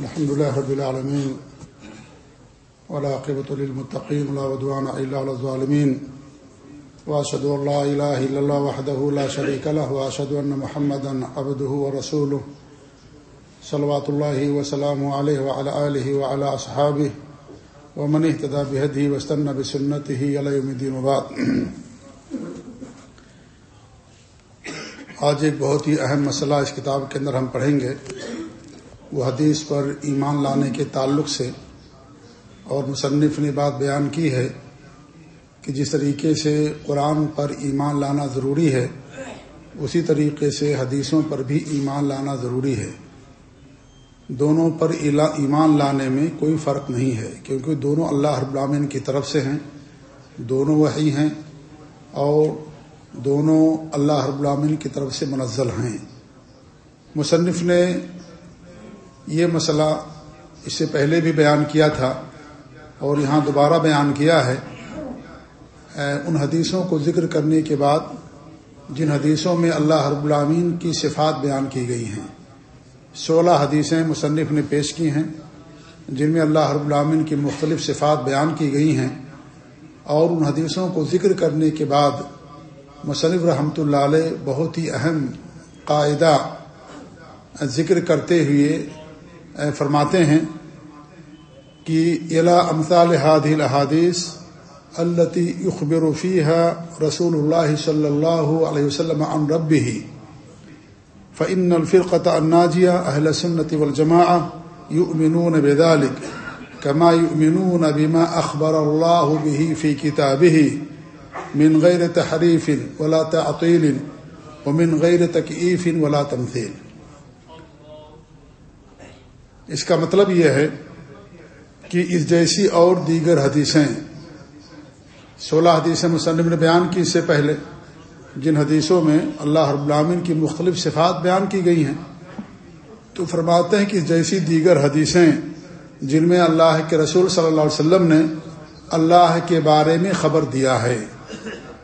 الحمد لله رب العالمين ولا عقبة للمتقين ولا عدوان إلا على الظالمين وأشهد أن لا إله إلا الله وحده لا شريك له وأشهد أن محمدا عبده ورسوله صلوات الله وسلامه عليه وعلى آله وعلى أصحابه ومن اهتدى بهديه واستنى بسنته إلى يوم الدين وبعد. آج ایک بہت ہی اہم مسئلہ اس کتاب کے اندر ہم پڑھیں گے وہ حدیث پر ایمان لانے کے تعلق سے اور مصنف نے بات بیان کی ہے کہ جس طریقے سے قرآن پر ایمان لانا ضروری ہے، اسی طریقے سے حدیثوں پر بھی ایمان لانا ضروری ہے۔ دونوں پر ایمان لانے میں کوئی فرق نہیں ہے، کیونکہ دونوں اللہ رب العالمین کی طرف سے ہیں، دونوں وہی ہیں اور دونوں اللہ رب العالمین کی طرف سے منزل ہیں۔ مصنف نے یہ مسئلہ اس سے پہلے بھی بیان کیا تھا اور یہاں دوبارہ بیان کیا ہے۔ ان حدیثوں کو ذکر کرنے کے بعد جن حدیثوں میں اللہ رب العامین کی صفات بیان کی گئی ہیں، سولہ حدیثیں مصنف نے پیش کی ہیں، جن میں اللہ رب العامین کی مختلف صفات بیان کی گئی ہیں۔ اور ان حدیثوں کو ذکر کرنے کے بعد مصنف رحمۃ اللہ علیہ بہت ہی اہم قاعدہ ذکر کرتے ہوئے فرماتے ہیں کہ الا امثال هذه الاحاديث التي يخبر فيها رسول الله صلى الله عليه وسلم عن ربه فإن الفرقة الناجية أهل السنة والجماعة يؤمنون بذلك كما يؤمنون بما أخبر الله به في كتابه من غیر تحریف ولا تعطیل ومن غیر تکیف ولا تمثیل۔ اس کا مطلب یہ ہے کہ اس جیسی اور دیگر حدیثیں، سولہ حدیثیں مصنف نے بیان کی اس سے پہلے، جن حدیثوں میں اللہ رب العامن کی مختلف صفات بیان کی گئی ہیں، تو فرماتے ہیں کہ جیسی دیگر حدیثیں جن میں اللہ کے رسول صلی اللہ علیہ وسلم نے اللہ کے بارے میں خبر دیا ہے،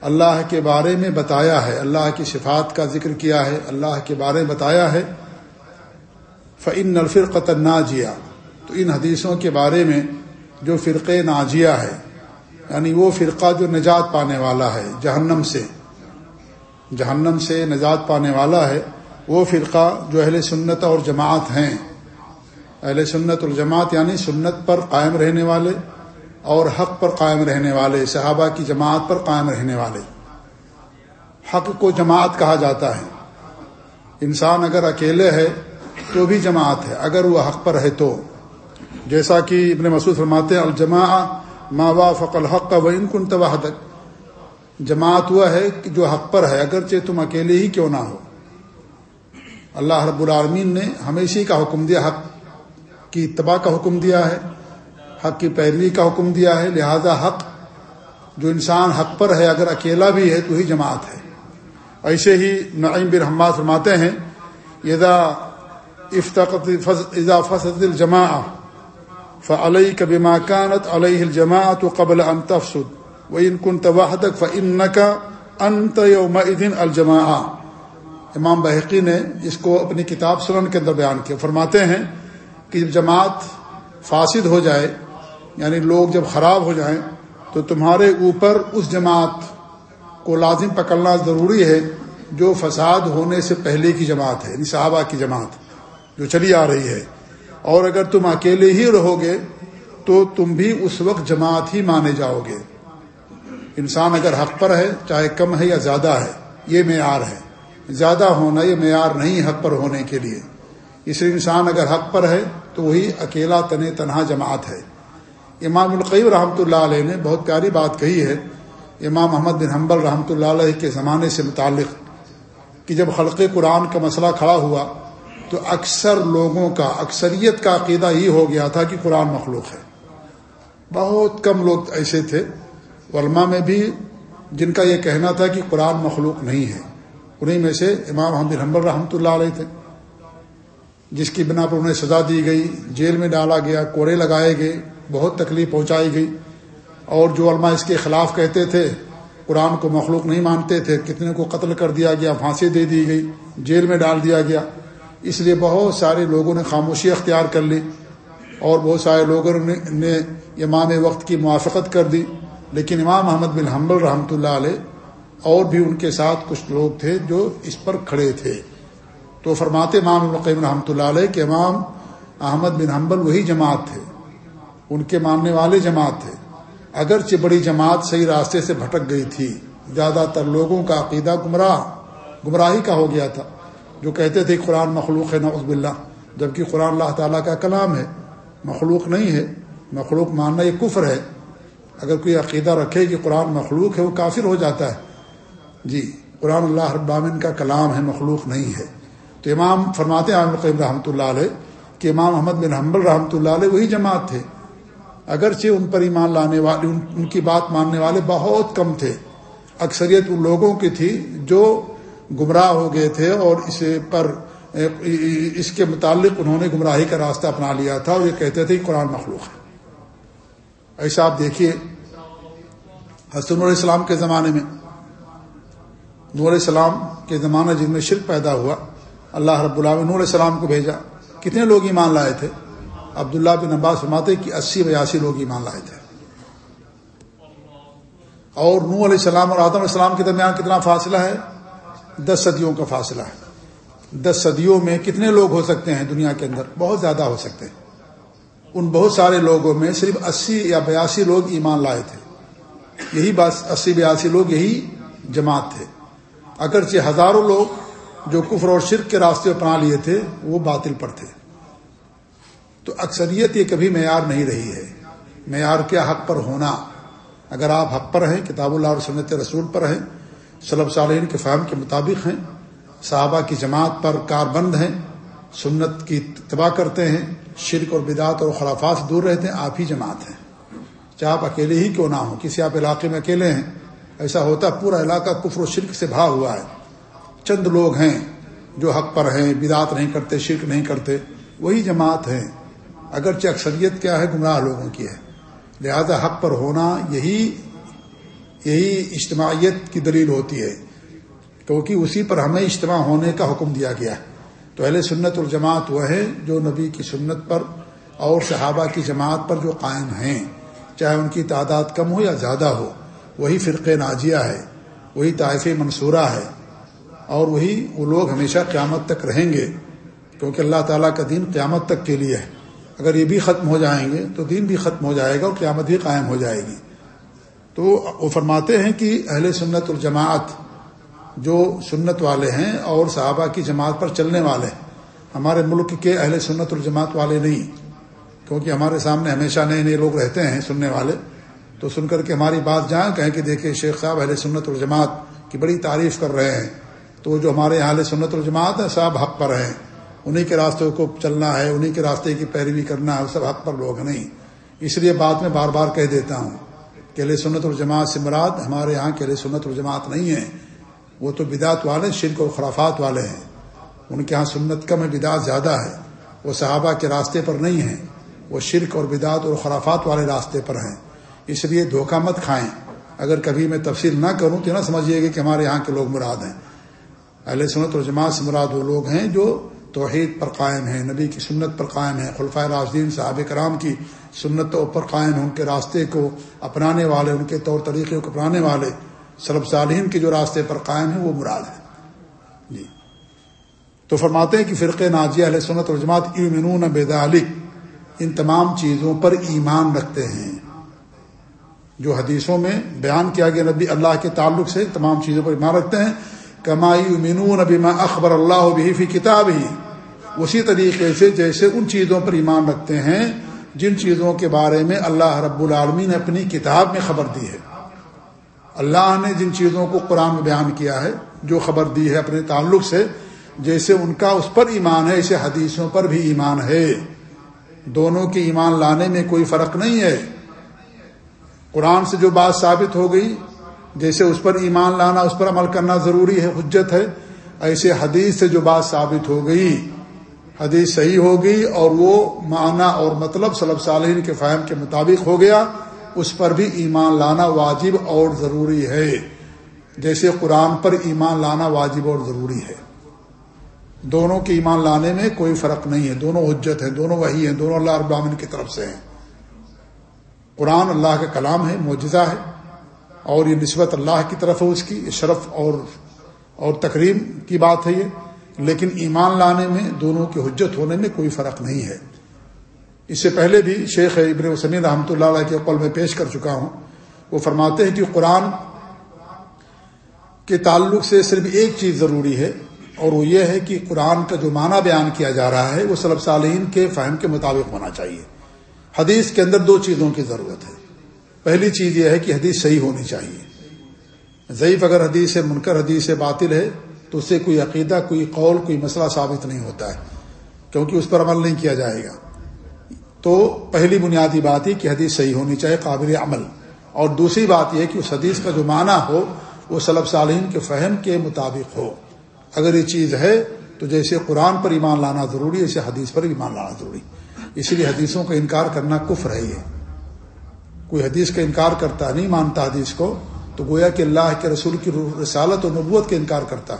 اللہ کے بارے میں بتایا ہے، اللہ کی صفات کا ذکر کیا ہے، اللہ کے بارے میں بتایا ہے فعن نلفرقت ناجیہ تو ان حدیثوں کے بارے میں جو فرق ناجیہ ہے یعنی وہ فرقہ جو نجات پانے والا ہے جہنم سے جہنم سے نجات پانے والا ہے، وہ فرقہ جو اہل سنت اور جماعت ہیں۔ اہل سنت الجماعت یعنی سنت پر قائم رہنے والے اور حق پر قائم رہنے والے، صحابہ کی جماعت پر قائم رہنے والے۔ حق کو جماعت کہا جاتا ہے۔ انسان اگر اکیلے ہے تو بھی جماعت ہے، اگر وہ حق پر ہے تو۔ جیسا کہ ابن مسعود فرماتے ہیں الجماع ما وافق الحق و ان کن توحدک جماعت ہوا ہے کہ جو حق پر ہے، اگرچہ تم اکیلے ہی کیوں نہ ہو۔ اللہ رب العالمین نے ہمیشہ کا حکم دیا، حق کی اتباع کا حکم دیا ہے، حق کی پیروی کا حکم دیا ہے۔ لہذا حق جو انسان حق پر ہے، اگر اکیلا بھی ہے تو ہی جماعت ہے۔ ایسے ہی نعیم بن حماد فرماتے ہیں، اذا افتقت اذا الجماع فعلئی کبھی ماکانت علیہ الجماعت و قبل ان تفسد. و ان کن توحدک فن کا انت یوم الجماع امام بحقی نے اس کو اپنی کتاب سنن کے اندر بیان کیا۔ فرماتے ہیں کہ جب جماعت فاسد ہو جائے یعنی لوگ جب خراب ہو جائیں، تو تمہارے اوپر اس جماعت کو لازم پکڑنا ضروری ہے جو فساد ہونے سے پہلے کی جماعت ہے یعنی صحابہ کی جماعت۔ جو چلی آ رہی ہے۔ اور اگر تم اکیلے ہی رہو گے، تو تم بھی اس وقت جماعت ہی مانے جاؤ گے۔ انسان اگر حق پر ہے، چاہے کم ہے یا زیادہ ہے، یہ معیار ہے۔ زیادہ ہونا یہ معیار نہیں حق پر ہونے کے لیے۔ اس لیے انسان اگر حق پر ہے، تو وہی اکیلا تن تنہا جماعت ہے۔ امام القیب رحمۃ اللہ علیہ نے بہت پیاری بات کہی ہے۔ امام محمد بن حنبل رحمۃ اللہ علیہ کے زمانے سے متعلق کہ جب خلق قرآن کا مسئلہ کھڑا ہوا تو اکثر لوگوں کا، اکثریت کا عقیدہ یہ ہو گیا تھا کہ قرآن مخلوق ہے۔ بہت کم لوگ ایسے تھے۔ علماء میں بھی جن کا یہ کہنا تھا کہ قرآن مخلوق نہیں ہے انہیں میں سے امام محمد بن حنبل رحمۃ اللہ علیہ تھے۔ جس کی بنا پر انہیں سزا دی گئی، جیل میں ڈالا گیا، کوڑے لگائے گئے، بہت تکلیف پہنچائی گئی۔ اور جو علماء اس کے خلاف کہتے تھے، قرآن کو مخلوق نہیں مانتے تھے، کتنے کو قتل کر دیا گیا، پھانسی دے دی گئی، جیل میں ڈال دیا گیا۔ اس لیے بہت سارے لوگوں نے خاموشی اختیار کر لی اور بہت سارے لوگوں نے امام وقت کی موافقت کر دی۔ لیکن امام محمد بن حنبل رحمۃ اللہ علیہ اور بھی ان کے ساتھ کچھ لوگ تھے جو اس پر کھڑے تھے۔ تو فرماتے امام القیم رحمۃ اللہ علیہ کہ امام احمد بن حنبل وہی جماعت تھے، ان کے ماننے والے جماعت تھے۔ اگرچہ بڑی جماعت صحیح راستے سے بھٹک گئی تھی، زیادہ تر لوگوں کا عقیدہ گمراہ، گمراہی کا ہو گیا تھا۔ جو کہتے تھے قرآن مخلوق ہے، نعوذ باللہ، جبکہ قرآن اللہ تعالیٰ کا کلام ہے۔ مخلوق نہیں ہے، مخلوق ماننا یہ کفر ہے۔ اگر کوئی عقیدہ رکھے کہ قرآن مخلوق ہے، وہ کافر ہو جاتا ہے۔ جی قرآن اللہ ابامن کا کلام ہے، مخلوق نہیں ہے۔ تو امام فرماتے عام القیم رحمۃ اللہ علیہ، کہ امام محمد بن حمبل رحمۃ اللہ علیہ وہی جماعت تھے۔ اگرچہ ان پر ایمان لانے والے، ان کی بات ماننے والے بہت کم تھے۔ اکثریت ان لوگوں کی تھی جو گمراہ ہو گئے تھے اور اس پر، اس کے متعلق انہوں نے گمراہی کا راستہ اپنا لیا تھا اور یہ کہتے تھے کہ قرآن مخلوق ہے۔ ایسا آپ دیکھیے حسن علیہ السلام کے زمانے میں نور علیہ السلام کے زمانہ جن میں شرک پیدا ہوا، اللہ رب اللہ نور علیہ السلام کو بھیجا۔ کتنے لوگ ایمان لائے تھے؟ عبداللہ بن عباس فرماتے کہ اسی بیاسی لوگ ایمان لائے تھے۔ اور نور علیہ السلام اور آدم علیہ السلام کے درمیان کتنا فاصلہ ہے؟ دس صدیوں کا فاصلہ ہے۔ دس صدیوں میں کتنے لوگ ہو سکتے ہیں دنیا کے اندر؟ بہت زیادہ ہو سکتے ہیں۔ ان بہت سارے لوگوں میں صرف اسی یا بیاسی لوگ ایمان لائے تھے۔ یہی بات، اسی بیاسی لوگ، یہی جماعت تھے۔ اگرچہ ہزاروں لوگ جو کفر اور شرک کے راستے اپنا لیے تھے، وہ باطل پر تھے۔ تو اکثریت یہ کبھی معیار نہیں رہی ہے۔ معیار کیا؟ حق پر ہونا۔ اگر آپ حق پر ہیں، کتاب اللہ اور سنت رسول پر ہیں صلب صالحین کے فہم کے مطابق ہیں۔ صحابہ کی جماعت پر کار بند ہیں۔ سنت کی اتباع کرتے ہیں۔ شرک اور بدعت اور خلافات سے دور رہتے ہیں۔ آپ ہی جماعت ہیں۔ چاہے آپ اکیلے ہی کیوں نہ ہوں، کسی آپ علاقے میں اکیلے ہیں۔ ایسا ہوتا پورا علاقہ کفر و شرک سے بھرا ہوا ہے۔ چند لوگ ہیں جو حق پر ہیں بدعت نہیں کرتے، شرک نہیں کرتے۔ وہی جماعت ہیں۔ اگرچہ اکثریت کیا ہے، گمراہ لوگوں کی ہے۔ لہذا حق پر ہونا یہی یہی اجتماعیت کی دلیل ہوتی ہے۔ کیونکہ اسی پر ہمیں اجتماع ہونے کا حکم دیا گیا۔ ہے تو اہل سنت الجماعت وہ ہے جو نبی کی سنت پر اور صحابہ کی جماعت پر جو قائم ہیں۔ چاہے ان کی تعداد کم ہو یا زیادہ ہو، وہی فرق ناجیہ ہے، وہی طائف منصورہ ہے۔ اور وہی وہ لوگ ہمیشہ قیامت تک رہیں گے، کیونکہ اللہ تعالیٰ کا دین قیامت تک کے لیے ہے۔ اگر یہ بھی ختم ہو جائیں گے تو دین بھی ختم ہو جائے گا اور قیامت بھی قائم ہو جائے گی۔ تو وہ فرماتے ہیں کہ اہل سنت الجماعت جو سنت والے ہیں اور صحابہ کی جماعت پر چلنے والے ہمارے ملک کے اہل سنت الجماعت والے نہیں، کیونکہ ہمارے سامنے ہمیشہ نئے نئے لوگ رہتے ہیں سننے والے۔ تو سن کر کے ہماری بات جائیں کہیں کہ دیکھیں شیخ صاحب اہل سنت الجماعت کی بڑی تعریف کر رہے ہیں۔ تو جو ہمارے یہاں سنت الجماعت ہیں صاحب حق پر ہیں۔ انہیں کے راستوں کو چلنا ہے انہیں کے راستے کی پیروی کرنا ہے، سب حق پر لوگ نہیں۔ اس لیے بات میں بار بار کہہ دیتا ہوں۔ کہ اہل سنت الجماعت سے مراد ہمارے یہاں کے اہل سنت الجماعت نہیں ہیں، وہ تو بدعت والے شرک اور خرافات والے ہیں۔ ان کے ہاں سنت کم ہے بدعت زیادہ ہے، وہ صحابہ کے راستے پر نہیں ہیں، وہ شرک اور بدعت اور خرافات والے راستے پر ہیں۔ اس لیے دھوکہ مت کھائیں۔ اگر کبھی میں تفصیل نہ کروں تو نہ سمجھیے گا کہ ہمارے یہاں کے لوگ مراد ہیں۔ اہل سنت اور جماعت سے مراد وہ لوگ ہیں جو توحید پر قائم ہیں، نبی کی سنت پر قائم ہیں خلفۂ راجدین صحابہ کرام کی سنتوں پر قائم ہیں ان کے راستے کو اپنانے والے، ان کے طور طریقے کو اپنانے والے سلب صالحین کے جو راستے پر قائم ہیں، وہ مراد ہے جی۔ تو فرماتے ہیں کہ فرقے ناجیہ علیہ سنت اور جماعت یومنون بے ان تمام چیزوں پر ایمان رکھتے ہیں۔ جو حدیثوں میں بیان کیا گیا، نبی اللہ کے تعلق سے تمام چیزوں پر ایمان رکھتے ہیں۔ کمائی یومنون نبی اخبر اللہ بھی فی کتاب ہی اسی طریقے سے جیسے ان چیزوں پر ایمان رکھتے ہیں جن چیزوں کے بارے میں اللہ رب العالمین نے اپنی کتاب میں خبر دی ہے۔ اللہ نے جن چیزوں کو قرآن میں بیان کیا ہے، جو خبر دی ہے اپنے تعلق سے، جیسے ان کا اس پر ایمان ہے، اسے حدیثوں پر بھی ایمان ہے۔ دونوں کے ایمان لانے میں کوئی فرق نہیں ہے۔ قرآن سے جو بات ثابت ہو گئی، جیسے اس پر ایمان لانا، اس پر عمل کرنا ضروری ہے، حجت ہے، ایسے حدیث سے جو بات ثابت ہو گئی۔ حدیث صحیح ہو گئی اور وہ معنی اور مطلب صلب صالحین کے فہم کے مطابق ہو گیا، اس پر بھی ایمان لانا واجب اور ضروری ہے۔ جیسے قرآن پر ایمان لانا واجب اور ضروری ہے۔ دونوں کے ایمان لانے میں کوئی فرق نہیں ہے، دونوں حجت ہیں، دونوں وہی ہیں، دونوں اللہ رب العالمین کی طرف سے ہیں۔ قرآن اللہ کا کلام ہے، معجزہ ہے اور یہ نسبت اللہ کی طرف ہے اس کی شرف اور اور تقریم کی بات ہے یہ۔ لیکن ایمان لانے میں دونوں کی حجت ہونے میں کوئی فرق نہیں ہے۔ اس سے پہلے بھی شیخ ابن وسمی رحمۃ اللہ علیہ کے قول میں پیش کر چکا ہوں۔ وہ فرماتے ہیں کہ قرآن کے تعلق سے صرف ایک چیز ضروری ہے اور وہ یہ ہے کہ قرآن کا جو معنی بیان کیا جا رہا ہے وہ صلب صالحین کے فہم کے مطابق ہونا چاہیے۔ حدیث کے اندر دو چیزوں کی ضرورت ہے۔ پہلی چیز یہ ہے کہ حدیث صحیح ہونی چاہیے۔ ضعیف اگر حدیث ہے منکر حدیث باطل ہے تو اس سے کوئی عقیدہ، کوئی قول، کوئی مسئلہ ثابت نہیں ہوتا ہے، کیونکہ اس پر عمل نہیں کیا جائے گا۔ تو پہلی بنیادی بات یہ کہ حدیث صحیح ہونی چاہیے، قابل عمل۔ اور دوسری بات یہ کہ اس حدیث کا جو معنی ہو، وہ صلب صالحین کے فہم کے مطابق ہو۔ اگر یہ چیز ہے، تو جیسے قرآن پر ایمان لانا ضروری ہے اسے حدیث پر ایمان لانا ضروری۔ اسی لیے حدیثوں کا انکار کرنا کفر ہے یہ۔ کوئی حدیث کا انکار کرتا نہیں، مانتا حدیث کو، تو گویا کہ اللہ کے رسول کی رسالت و نبوت کا انکار کرتا۔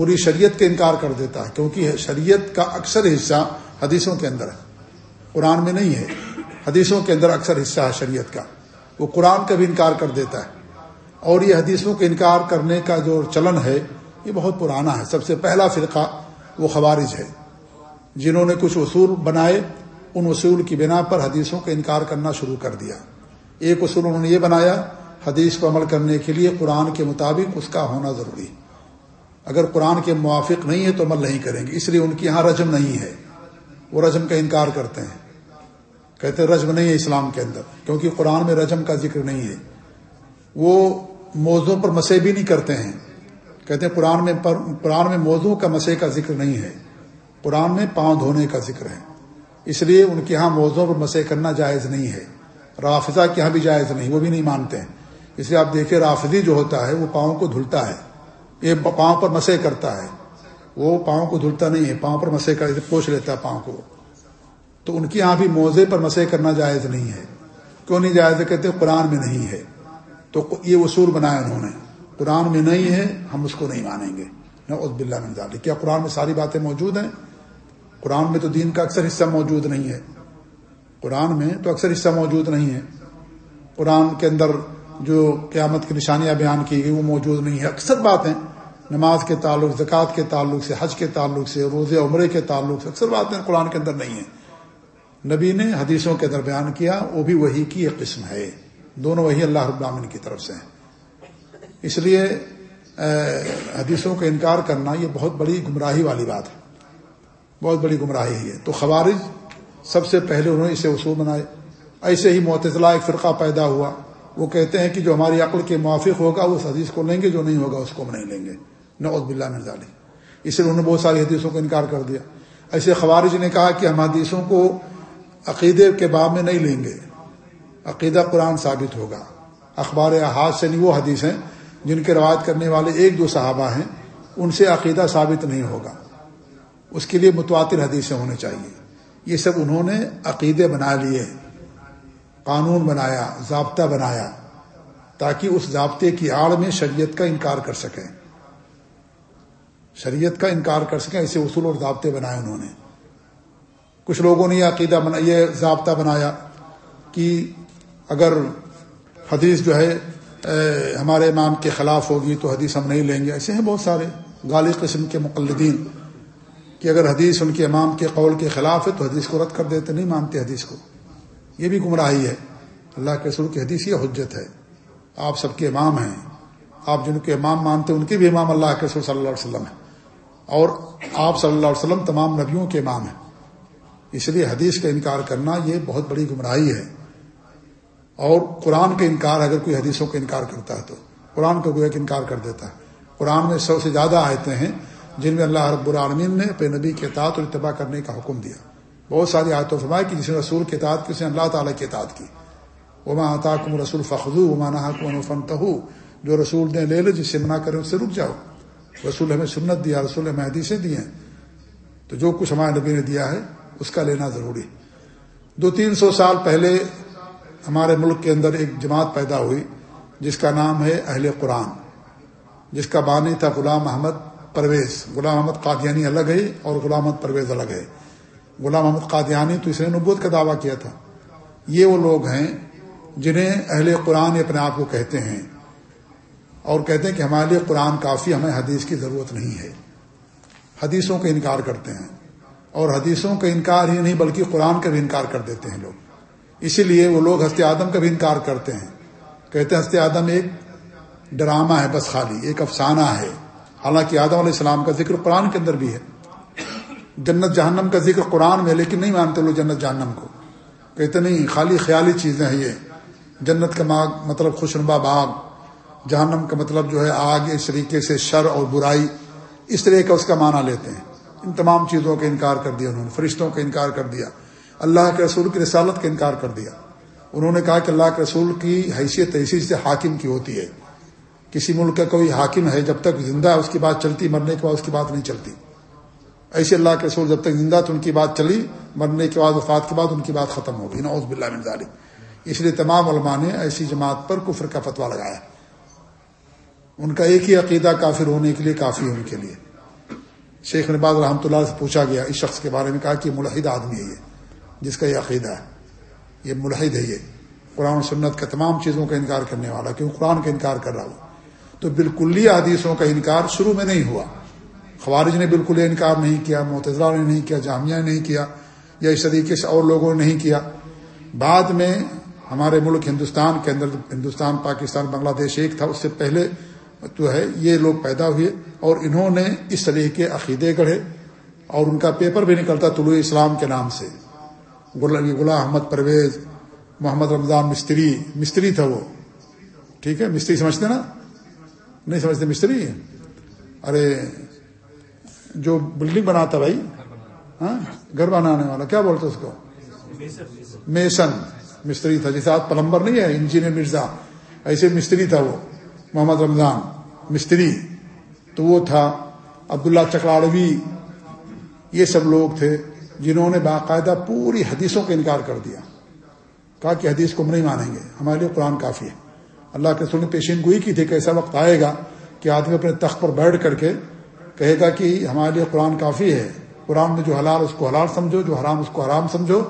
پوری شریعت کا انکار کر دیتا ہے، کیونکہ شریعت کا اکثر حصہ حدیثوں کے اندر ہے۔ قرآن میں نہیں ہے۔ حدیثوں کے اندر اکثر حصہ ہے شریعت کا۔ وہ قرآن کا بھی انکار کر دیتا ہے۔ اور یہ حدیثوں کا انکار کرنے کا جو چلن ہے، یہ بہت پرانا ہے۔ سب سے پہلا فرقہ وہ خوارج ہے۔ جنہوں نے کچھ اصول بنائے، ان اصول کی بنا پر حدیثوں کا انکار کرنا شروع کر دیا۔ ایک اصول انہوں نے یہ بنایا، حدیث کو عمل کرنے کے لیے قرآن کے مطابق اس کا ہونا ضروری۔ ہے اگر قرآن کے موافق نہیں ہے تو عمل نہیں کریں گے، اس لیے ان کی یہاں رجم نہیں ہے۔ وہ رجم کا انکار کرتے ہیں۔ کہتے ہیں رجم نہیں ہے اسلام کے اندر، کیونکہ قرآن میں رجم کا ذکر نہیں ہے۔ وہ موضوع پر مسے بھی نہیں کرتے ہیں۔ کہتے ہیں قرآن میں پر، قرآن میں موضوع کا مسے کا ذکر نہیں ہے۔ قرآن میں پاؤں دھونے کا ذکر ہے۔ اس لیے ان کے یہاں موضوع پر مسے کرنا جائز نہیں ہے۔ رافضہ کے یہاں بھی جائز نہیں، وہ بھی نہیں مانتے۔ ہیں اس لیے آپ دیکھیں رافضی جو ہوتا ہے، وہ پاؤں کو دھلتا ہے۔ یہ پاؤں پر مسے کرتا ہے۔ وہ پاؤں کو دھلتا نہیں ہے، پاؤں پر مسے کر پوچھ لیتا ہے پاؤں کو۔ تو ان کے یہاں بھی موزے پر مسے کرنا جائز نہیں ہے۔ کیوں نہیں جائز؟ کہتے قرآن میں نہیں ہے۔ تو یہ اصول بنایا انہوں نے۔ قرآن میں نہیں ہے، ہم اس کو نہیں مانیں گے۔ عزب اللہ منظال کیا قرآن میں ساری باتیں موجود ہیں؟ قرآن میں تو دین کا اکثر حصہ موجود نہیں ہے۔ قرآن میں تو اکثر حصہ موجود نہیں ہے۔ قرآن کے اندر جو قیامت کی نشانیاں بیان کی گئی وہ موجود نہیں ہے اکثر باتیں نماز کے تعلق، زکوٰۃ کے تعلق سے، حج کے تعلق سے، روزے، عمرے کے تعلق سے، اکثر باتیں قرآن کے اندر نہیں ہیں۔ نبی نے حدیثوں کے اندر بیان کیا، وہ بھی وہی کی ایک قسم ہے۔ دونوں وہی اللہ رب العالمین کی طرف سے ہیں۔ اس لیے حدیثوں کا انکار کرنا یہ بہت بڑی گمراہی والی بات ہے۔ بہت بڑی گمراہی ہے تو خوارج سب سے پہلے انہوں نے اسے اصول بنائے۔ ایسے ہی معتضلہ ایک فرقہ پیدا ہوا۔ وہ کہتے ہیں کہ جو ہماری عقل کے موافق ہوگا وہ اس حدیث کو لیں گے، جو نہیں ہوگا اس کو ہم نہیں لیں گے۔ نعوذ باللہ مرزالی اس لیے انہوں نے بہت ساری حدیثوں کا انکار کر دیا۔ ایسے خوارج نے کہا کہ ہم حدیثوں کو عقیدے کے باب میں نہیں لیں گے۔ عقیدہ قرآن ثابت ہوگا۔ اخبار احاظ سے نہیں، وہ حدیث ہیں جن کے روایت کرنے والے ایک دو صحابہ ہیں، ان سے عقیدہ ثابت نہیں ہوگا۔ اس کے لیے متواتر حدیثیں ہونے چاہیے۔ یہ سب انہوں نے عقیدے بنا لیے۔ قانون بنایا، ضابطہ بنایا، تاکہ اس ضابطے کی آڑ میں شریعت کا انکار کر سکیں۔ شریعت کا انکار کر سکیں ایسے اصول اور ضابطے بنائے انہوں نے۔ کچھ لوگوں نے یہ عقیدہ بنا، یہ ضابطہ بنایا کہ اگر حدیث جو ہے ہمارے امام کے خلاف ہوگی تو حدیث ہم نہیں لیں گے۔ ایسے ہیں بہت سارے غالب قسم کے مقلدین کہ اگر حدیث ان کے امام کے قول کے خلاف ہے تو حدیث کو رد کر دیتے، نہیں مانتے حدیث کو۔ یہ بھی گمراہی ہے۔ اللہ کے سر کی حدیث یہ حجت ہے۔ آپ سب کے امام ہیں۔ آپ جن کے امام مانتے ہیں، ان کے بھی امام اللہ کے سر صلی اللہ علیہ وسلم ہیں۔ اور آپ صلی اللہ علیہ وسلم تمام نبیوں کے امام ہیں۔ اس لیے حدیث کا انکار کرنا یہ بہت بڑی گمراہی ہے۔ اور قرآن کا انکار اگر کوئی حدیثوں کا انکار کرتا ہے تو، قرآن کا گویا کہ انکار کر دیتا ہے۔ قرآن میں سو سے زیادہ آیتیں ہیں جن میں اللہ رب العالمین نے اپنے نبی کے اطاعت اور اتباع کرنے کا حکم دیا۔ بہت ساری آیتوں فرمائی کہ جس نے رسول کے اطاعت کی، اس نے اللہ تعالیٰ کی اطاعت کی۔ وما کم رسول فخو وما کم فنت جو رسول نے لے لے جس سے منع کرے اس سے رک جاؤ۔ رسول ہمیں سنت دیا، رسول ہمیں حدیثیں دی ہیں۔ تو جو کچھ ہمارے نبی نے دیا ہے، اس کا لینا ضروری۔ دو تین سو سال پہلے ہمارے ملک کے اندر ایک جماعت پیدا ہوئی، جس کا نام ہے اہل قرآن۔ جس کا بانی تھا غلام احمد پرویز۔ غلام محمد قادیانی الگ ہے اور غلام محمد پرویز الگ ہے۔ غلام محمد قادیانی تو اس نے نبوت کا دعویٰ کیا تھا۔ یہ وہ لوگ ہیں جنہیں اہل قرآن اپنے آپ کو کہتے ہیں اور کہتے ہیں کہ ہمارے لیے قرآن کافی، ہمیں حدیث کی ضرورت نہیں ہے۔ حدیثوں کا انکار کرتے ہیں اور حدیثوں کا انکار ہی نہیں بلکہ قرآن کا بھی انکار کر دیتے ہیں لوگ۔ اسی لیے وہ لوگ ہست آدم کا بھی انکار کرتے ہیں۔ کہتے ہیں ہست آدم ایک ڈرامہ ہے بس خالی، ایک افسانہ ہے۔ حالانکہ آدم علیہ السلام کا ذکر قرآن کے اندر بھی ہے۔ جنت جہنم کا ذکر قرآن میں لیکن نہیں مانتے لوگ جنت جہنم کو۔ کہتے نہیں خالی خیالی چیزیں ہیں یہ۔ جنت کا ماغ مطلب خوشنبا باغ، جہنم کا مطلب جو ہے آگ اس طریقے سے شر اور برائی، اس طرح کا اس کا معنی لیتے ہیں۔ ان تمام چیزوں کا انکار کر دیا انہوں نے، فرشتوں کا انکار کر دیا۔ اللہ کے رسول کی رسالت کا انکار کر دیا۔ انہوں نے کہا کہ اللہ کے رسول کی حیثیت ایسی سے حاکم کی ہوتی ہے۔ کسی ملک کا کوئی حاکم ہے جب تک زندہ ہے، اس کی بات چلتی، مرنے کے بعد اس کی بات نہیں چلتی۔ ایسے اللہ کے رسول جب تک زندہ تو ان کی بات چلی، مرنے کے بعد، وفات کے بعد، ان کی بات ختم ہو گئی۔ نوز بلّہ منظال اس لیے تمام علماء نے ایسی جماعت پر کفر کا فتوا لگایا۔ ان کا ایک ہی عقیدہ کافر ہونے کے لیے، کافی ہے ان کے لیے۔ شیخ نباز رحمۃ اللہ سے پوچھا گیا، اس شخص کے بارے میں کہا کہ ملحد آدمی ہے یہ، جس کا یہ عقیدہ ہے۔ یہ ملحد ہے یہ۔ قرآن و سنت کے تمام چیزوں کا انکار کرنے والا، کیوں؟ قرآن کا انکار کر رہا ہوں تو بالکل حدیثوں کا انکار شروع میں نہیں ہوا۔ خوارج نے بالکل انکار نہیں کیا متضرہ نے نہیں کیا، جامعہ نے نہیں کیا، یا اس طریقے سے اور لوگوں نے نہیں کیا۔ بعد میں ہمارے ملک ہندوستان کے اندر، ہندوستان، پاکستان، بنگلہ دیش ایک تھا، اس سے پہلے جو ہے، یہ لوگ پیدا ہوئے اور انہوں نے اس طرح کے عقیدے گڑھے اور ان کا پیپر بھی نکلتا طلوع اسلام کے نام سے۔ غلام احمد پرویز، محمد رمضان مستری مستری تھا وہ۔ ٹھیک ہے، مستری سمجھتے نا؟ نہیں سمجھتے مستری؟ ارے جو بلڈنگ بناتا بھائی ہاں گھر بنانے والا، کیا بولتے اس کو؟ میسن، مستری تھا، جیسے آج پلمبر نہیں ہے، انجینئر مرزا، ایسے مستری تھا وہ، محمد رمضان، مستری، تو وہ تھا، عبداللہ چکراڑوی یہ سب لوگ تھے جنہوں نے باقاعدہ پوری حدیثوں کا انکار کر دیا۔ کہا کہ حدیث کو ہم نہیں مانیں گے، ہمارے لیے قرآن کافی ہے۔ اللہ کے رسول نے پیشین گوئی کی تھی کہ ایسا وقت آئے گا کہ آدمی اپنے تخت پر بیٹھ کر کے کہے گا کہ ہمارے لیے قرآن کافی ہے۔ قرآن میں جو حلال اس کو حلال سمجھو، جو حرام اس کو حرام سمجھو۔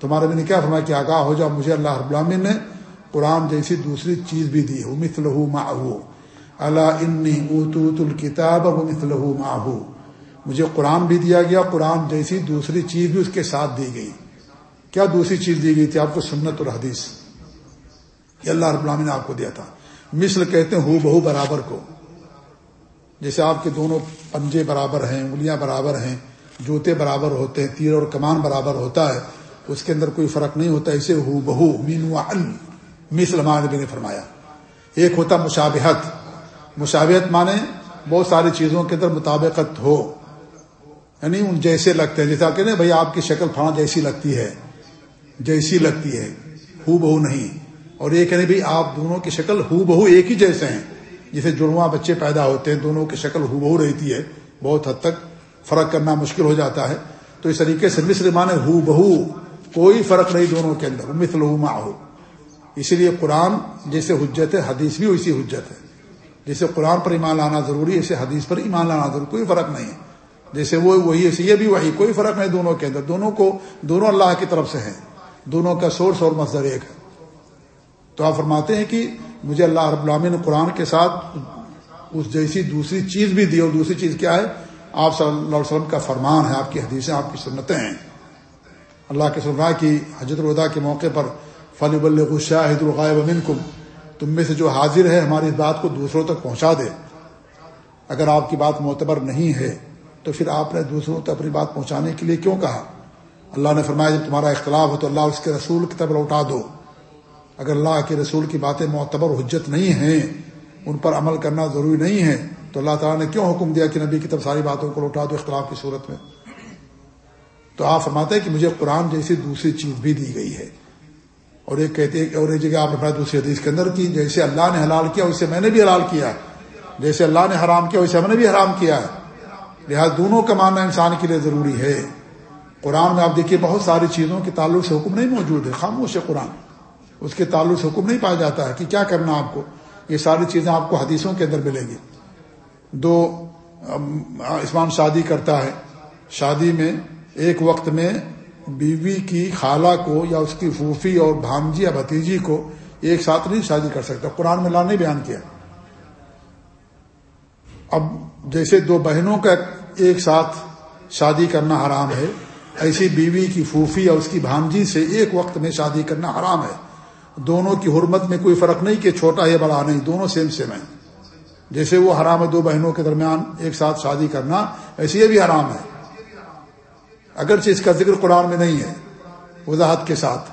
تمہارے بھی نے کیا فرمایا کہ آگاہ ہو جاؤ، مجھے اللہ رب العالمین نے قرآن جیسی دوسری چیز بھی دی مت لہو ماہو اللہ اتوت الکتاب مت لہو ماہو مجھے قرآن بھی دیا گیا، قرآن جیسی دوسری چیز بھی اس کے ساتھ دی گئی۔ کیا دوسری چیز دی گئی تھی؟ آپ کو سنت اور حدیث۔ یہ اللہ رب العالمین نے آپ کو دیا تھا۔ مثل کہتے ہیں ہو بہو برابر کو۔ جیسے آپ کے دونوں پنجے برابر ہیں، انگلیاں برابر ہیں، جوتے برابر ہوتے ہیں، تیر اور کمان برابر ہوتا ہے، اس کے اندر کوئی فرق نہیں ہوتا، اسے ہو بہو، مین و مثل نبی نے فرمایا۔ ایک ہوتا مشابہت۔ مشابہت مانے بہت ساری چیزوں کے اندر مطابقت ہو یعنی ان جیسے لگتے ہیں۔ جیسے آپ کہتے ہیں بھائی آپ کی شکل فلاں جیسی لگتی ہے، جیسی لگتی ہے، ہو بہو نہیں۔ اور یہ کہنے بھائی آپ دونوں کی شکل ہو بہو ایک ہی جیسے ہیں۔ جسے جڑواں بچے پیدا ہوتے ہیں، دونوں کی شکل ہو رہتی ہے، بہت حد تک فرق کرنا مشکل ہو جاتا ہے۔ تو اس طریقے سے مصر مانے ہو بہو کوئی فرق نہیں دونوں کے اندر مثل ہو اسی لیے قرآن جیسے حجت ہے، حدیث بھی اسی حجت ہے۔ جیسے قرآن پر ایمان لانا ضروری ہے اسے حدیث پر ایمان لانا ضروری، کوئی فرق نہیں ہے۔ جیسے وہ وہی ایسے یہ بھی وہی، کوئی فرق نہیں دونوں کے اندر۔ دونوں کو، دونوں اللہ کی طرف سے ہیں۔ دونوں کا سورس اور مصدر ایک ہے۔ تو آپ فرماتے ہیں کہ مجھے اللہ رب العالمین نے قرآن کے ساتھ اس جیسی دوسری چیز بھی دی اور دوسری چیز کیا ہے؟ آپ صلی اللہ علیہ وسلم کا فرمان ہے، آپ کی حدیثیں، آپ کی سنتیں ہیں۔ اللہ کے سلم کی حجرت الدا کے موقع پر فلی الشاہد الغائب کم تم میں سے جو حاضر ہے ہماری اس بات کو دوسروں تک پہنچا دے۔ اگر آپ کی بات معتبر نہیں ہے، تو پھر آپ نے دوسروں تک اپنی بات پہنچانے کے لیے کیوں کہا؟ اللہ نے فرمایا، جب تمہارا اختلاف ہو تو اللہ اس کے رسول کی طرف لوٹا دو۔ اگر اللہ کے رسول کی باتیں معتبر حجت نہیں ہیں، ان پر عمل کرنا ضروری نہیں ہے، تو اللہ تعالیٰ نے کیوں حکم دیا کہ نبی کی طرف ساری باتوں کو لوٹا دو اختلاف کی صورت میں؟ تو آپ فرماتے ہیں کہ مجھے قرآن جیسی دوسری چیز بھی دی گئی ہے۔ اور ایک کہتے ہیں اور ایک جگہ آپ نے دوسری حدیث کے اندر کی جیسے اللہ نے حلال کیا ویسے میں نے بھی حلال کیا جیسے اللہ نے حرام کیا ویسے ہم نے بھی حرام کیا ہے۔ لہٰذا دونوں کا ماننا انسان کے لیے ضروری ہے۔ قرآن میں آپ دیکھیے بہت ساری چیزوں کے تعلق سے حکم نہیں موجود ہے، خاموش ہے قرآن۔ اس کے تعلق سے حکم نہیں پایا جاتا ہے کہ کیا کرنا آپ کو۔ یہ ساری چیزیں آپ کو حدیثوں کے اندر ملیں گی۔ دو اسمان شادی کرتا ہے۔ شادی میں ایک وقت میں بیوی کی خالہ کو یا اس کی پھوفی اور بھانجی یا بھتیجی کو ایک ساتھ نہیں شادی کر سکتا۔ قرآن میں اللہ نے بیان کیا۔ اب جیسے دو بہنوں کا ایک ساتھ شادی کرنا حرام ہے، ایسی بیوی کی پھوفی اور اس کی بھانجی سے ایک وقت میں شادی کرنا حرام ہے۔ دونوں کی حرمت میں کوئی فرق نہیں کہ چھوٹا یا بڑا، نہیں، دونوں سیم سیم ہیں۔ جیسے وہ حرام ہے دو بہنوں کے درمیان ایک ساتھ شادی کرنا، ایسے یہ بھی حرام ہے۔ اگرچہ اس کا ذکر قرآن میں نہیں ہے، وضاحت کے ساتھ۔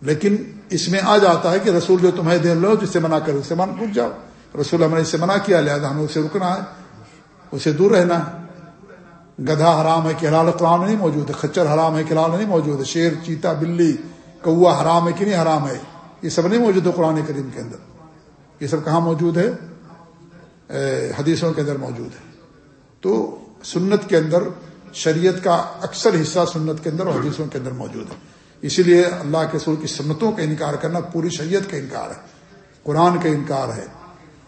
لیکن اس میں آ جاتا ہے کہ رسول جو تمہیں دے لو، جس سے منع کرے اس سے من رک جاؤ۔ رسول ہم نے اس سے منع کیا، لہٰذا ہمیں اسے رکنا ہے۔ اسے دور رہنا ہے۔ گدھا حرام ہے کہ حلال قرآن نہیں موجود ہے، خچر حرام ہے کہ حلال نہیں موجود ہے۔ شیر، چیتا، بلی کوا حرام ہے کہ نہیں حرام ہے؟ یہ سب نہیں موجود ہے قرآن کریم کے اندر۔ یہ سب کہاں موجود ہے؟ حدیثوں کے اندر موجود ہے۔ تو سنت کے اندر، شریعت کا اکثر حصہ سنت کے اندر اور حدیثوں کے اندر موجود ہے۔ اسی لیے اللہ کے سور کی سنتوں کا انکار کرنا پوری شریعت کا انکار ہے۔ قرآن کا انکار ہے۔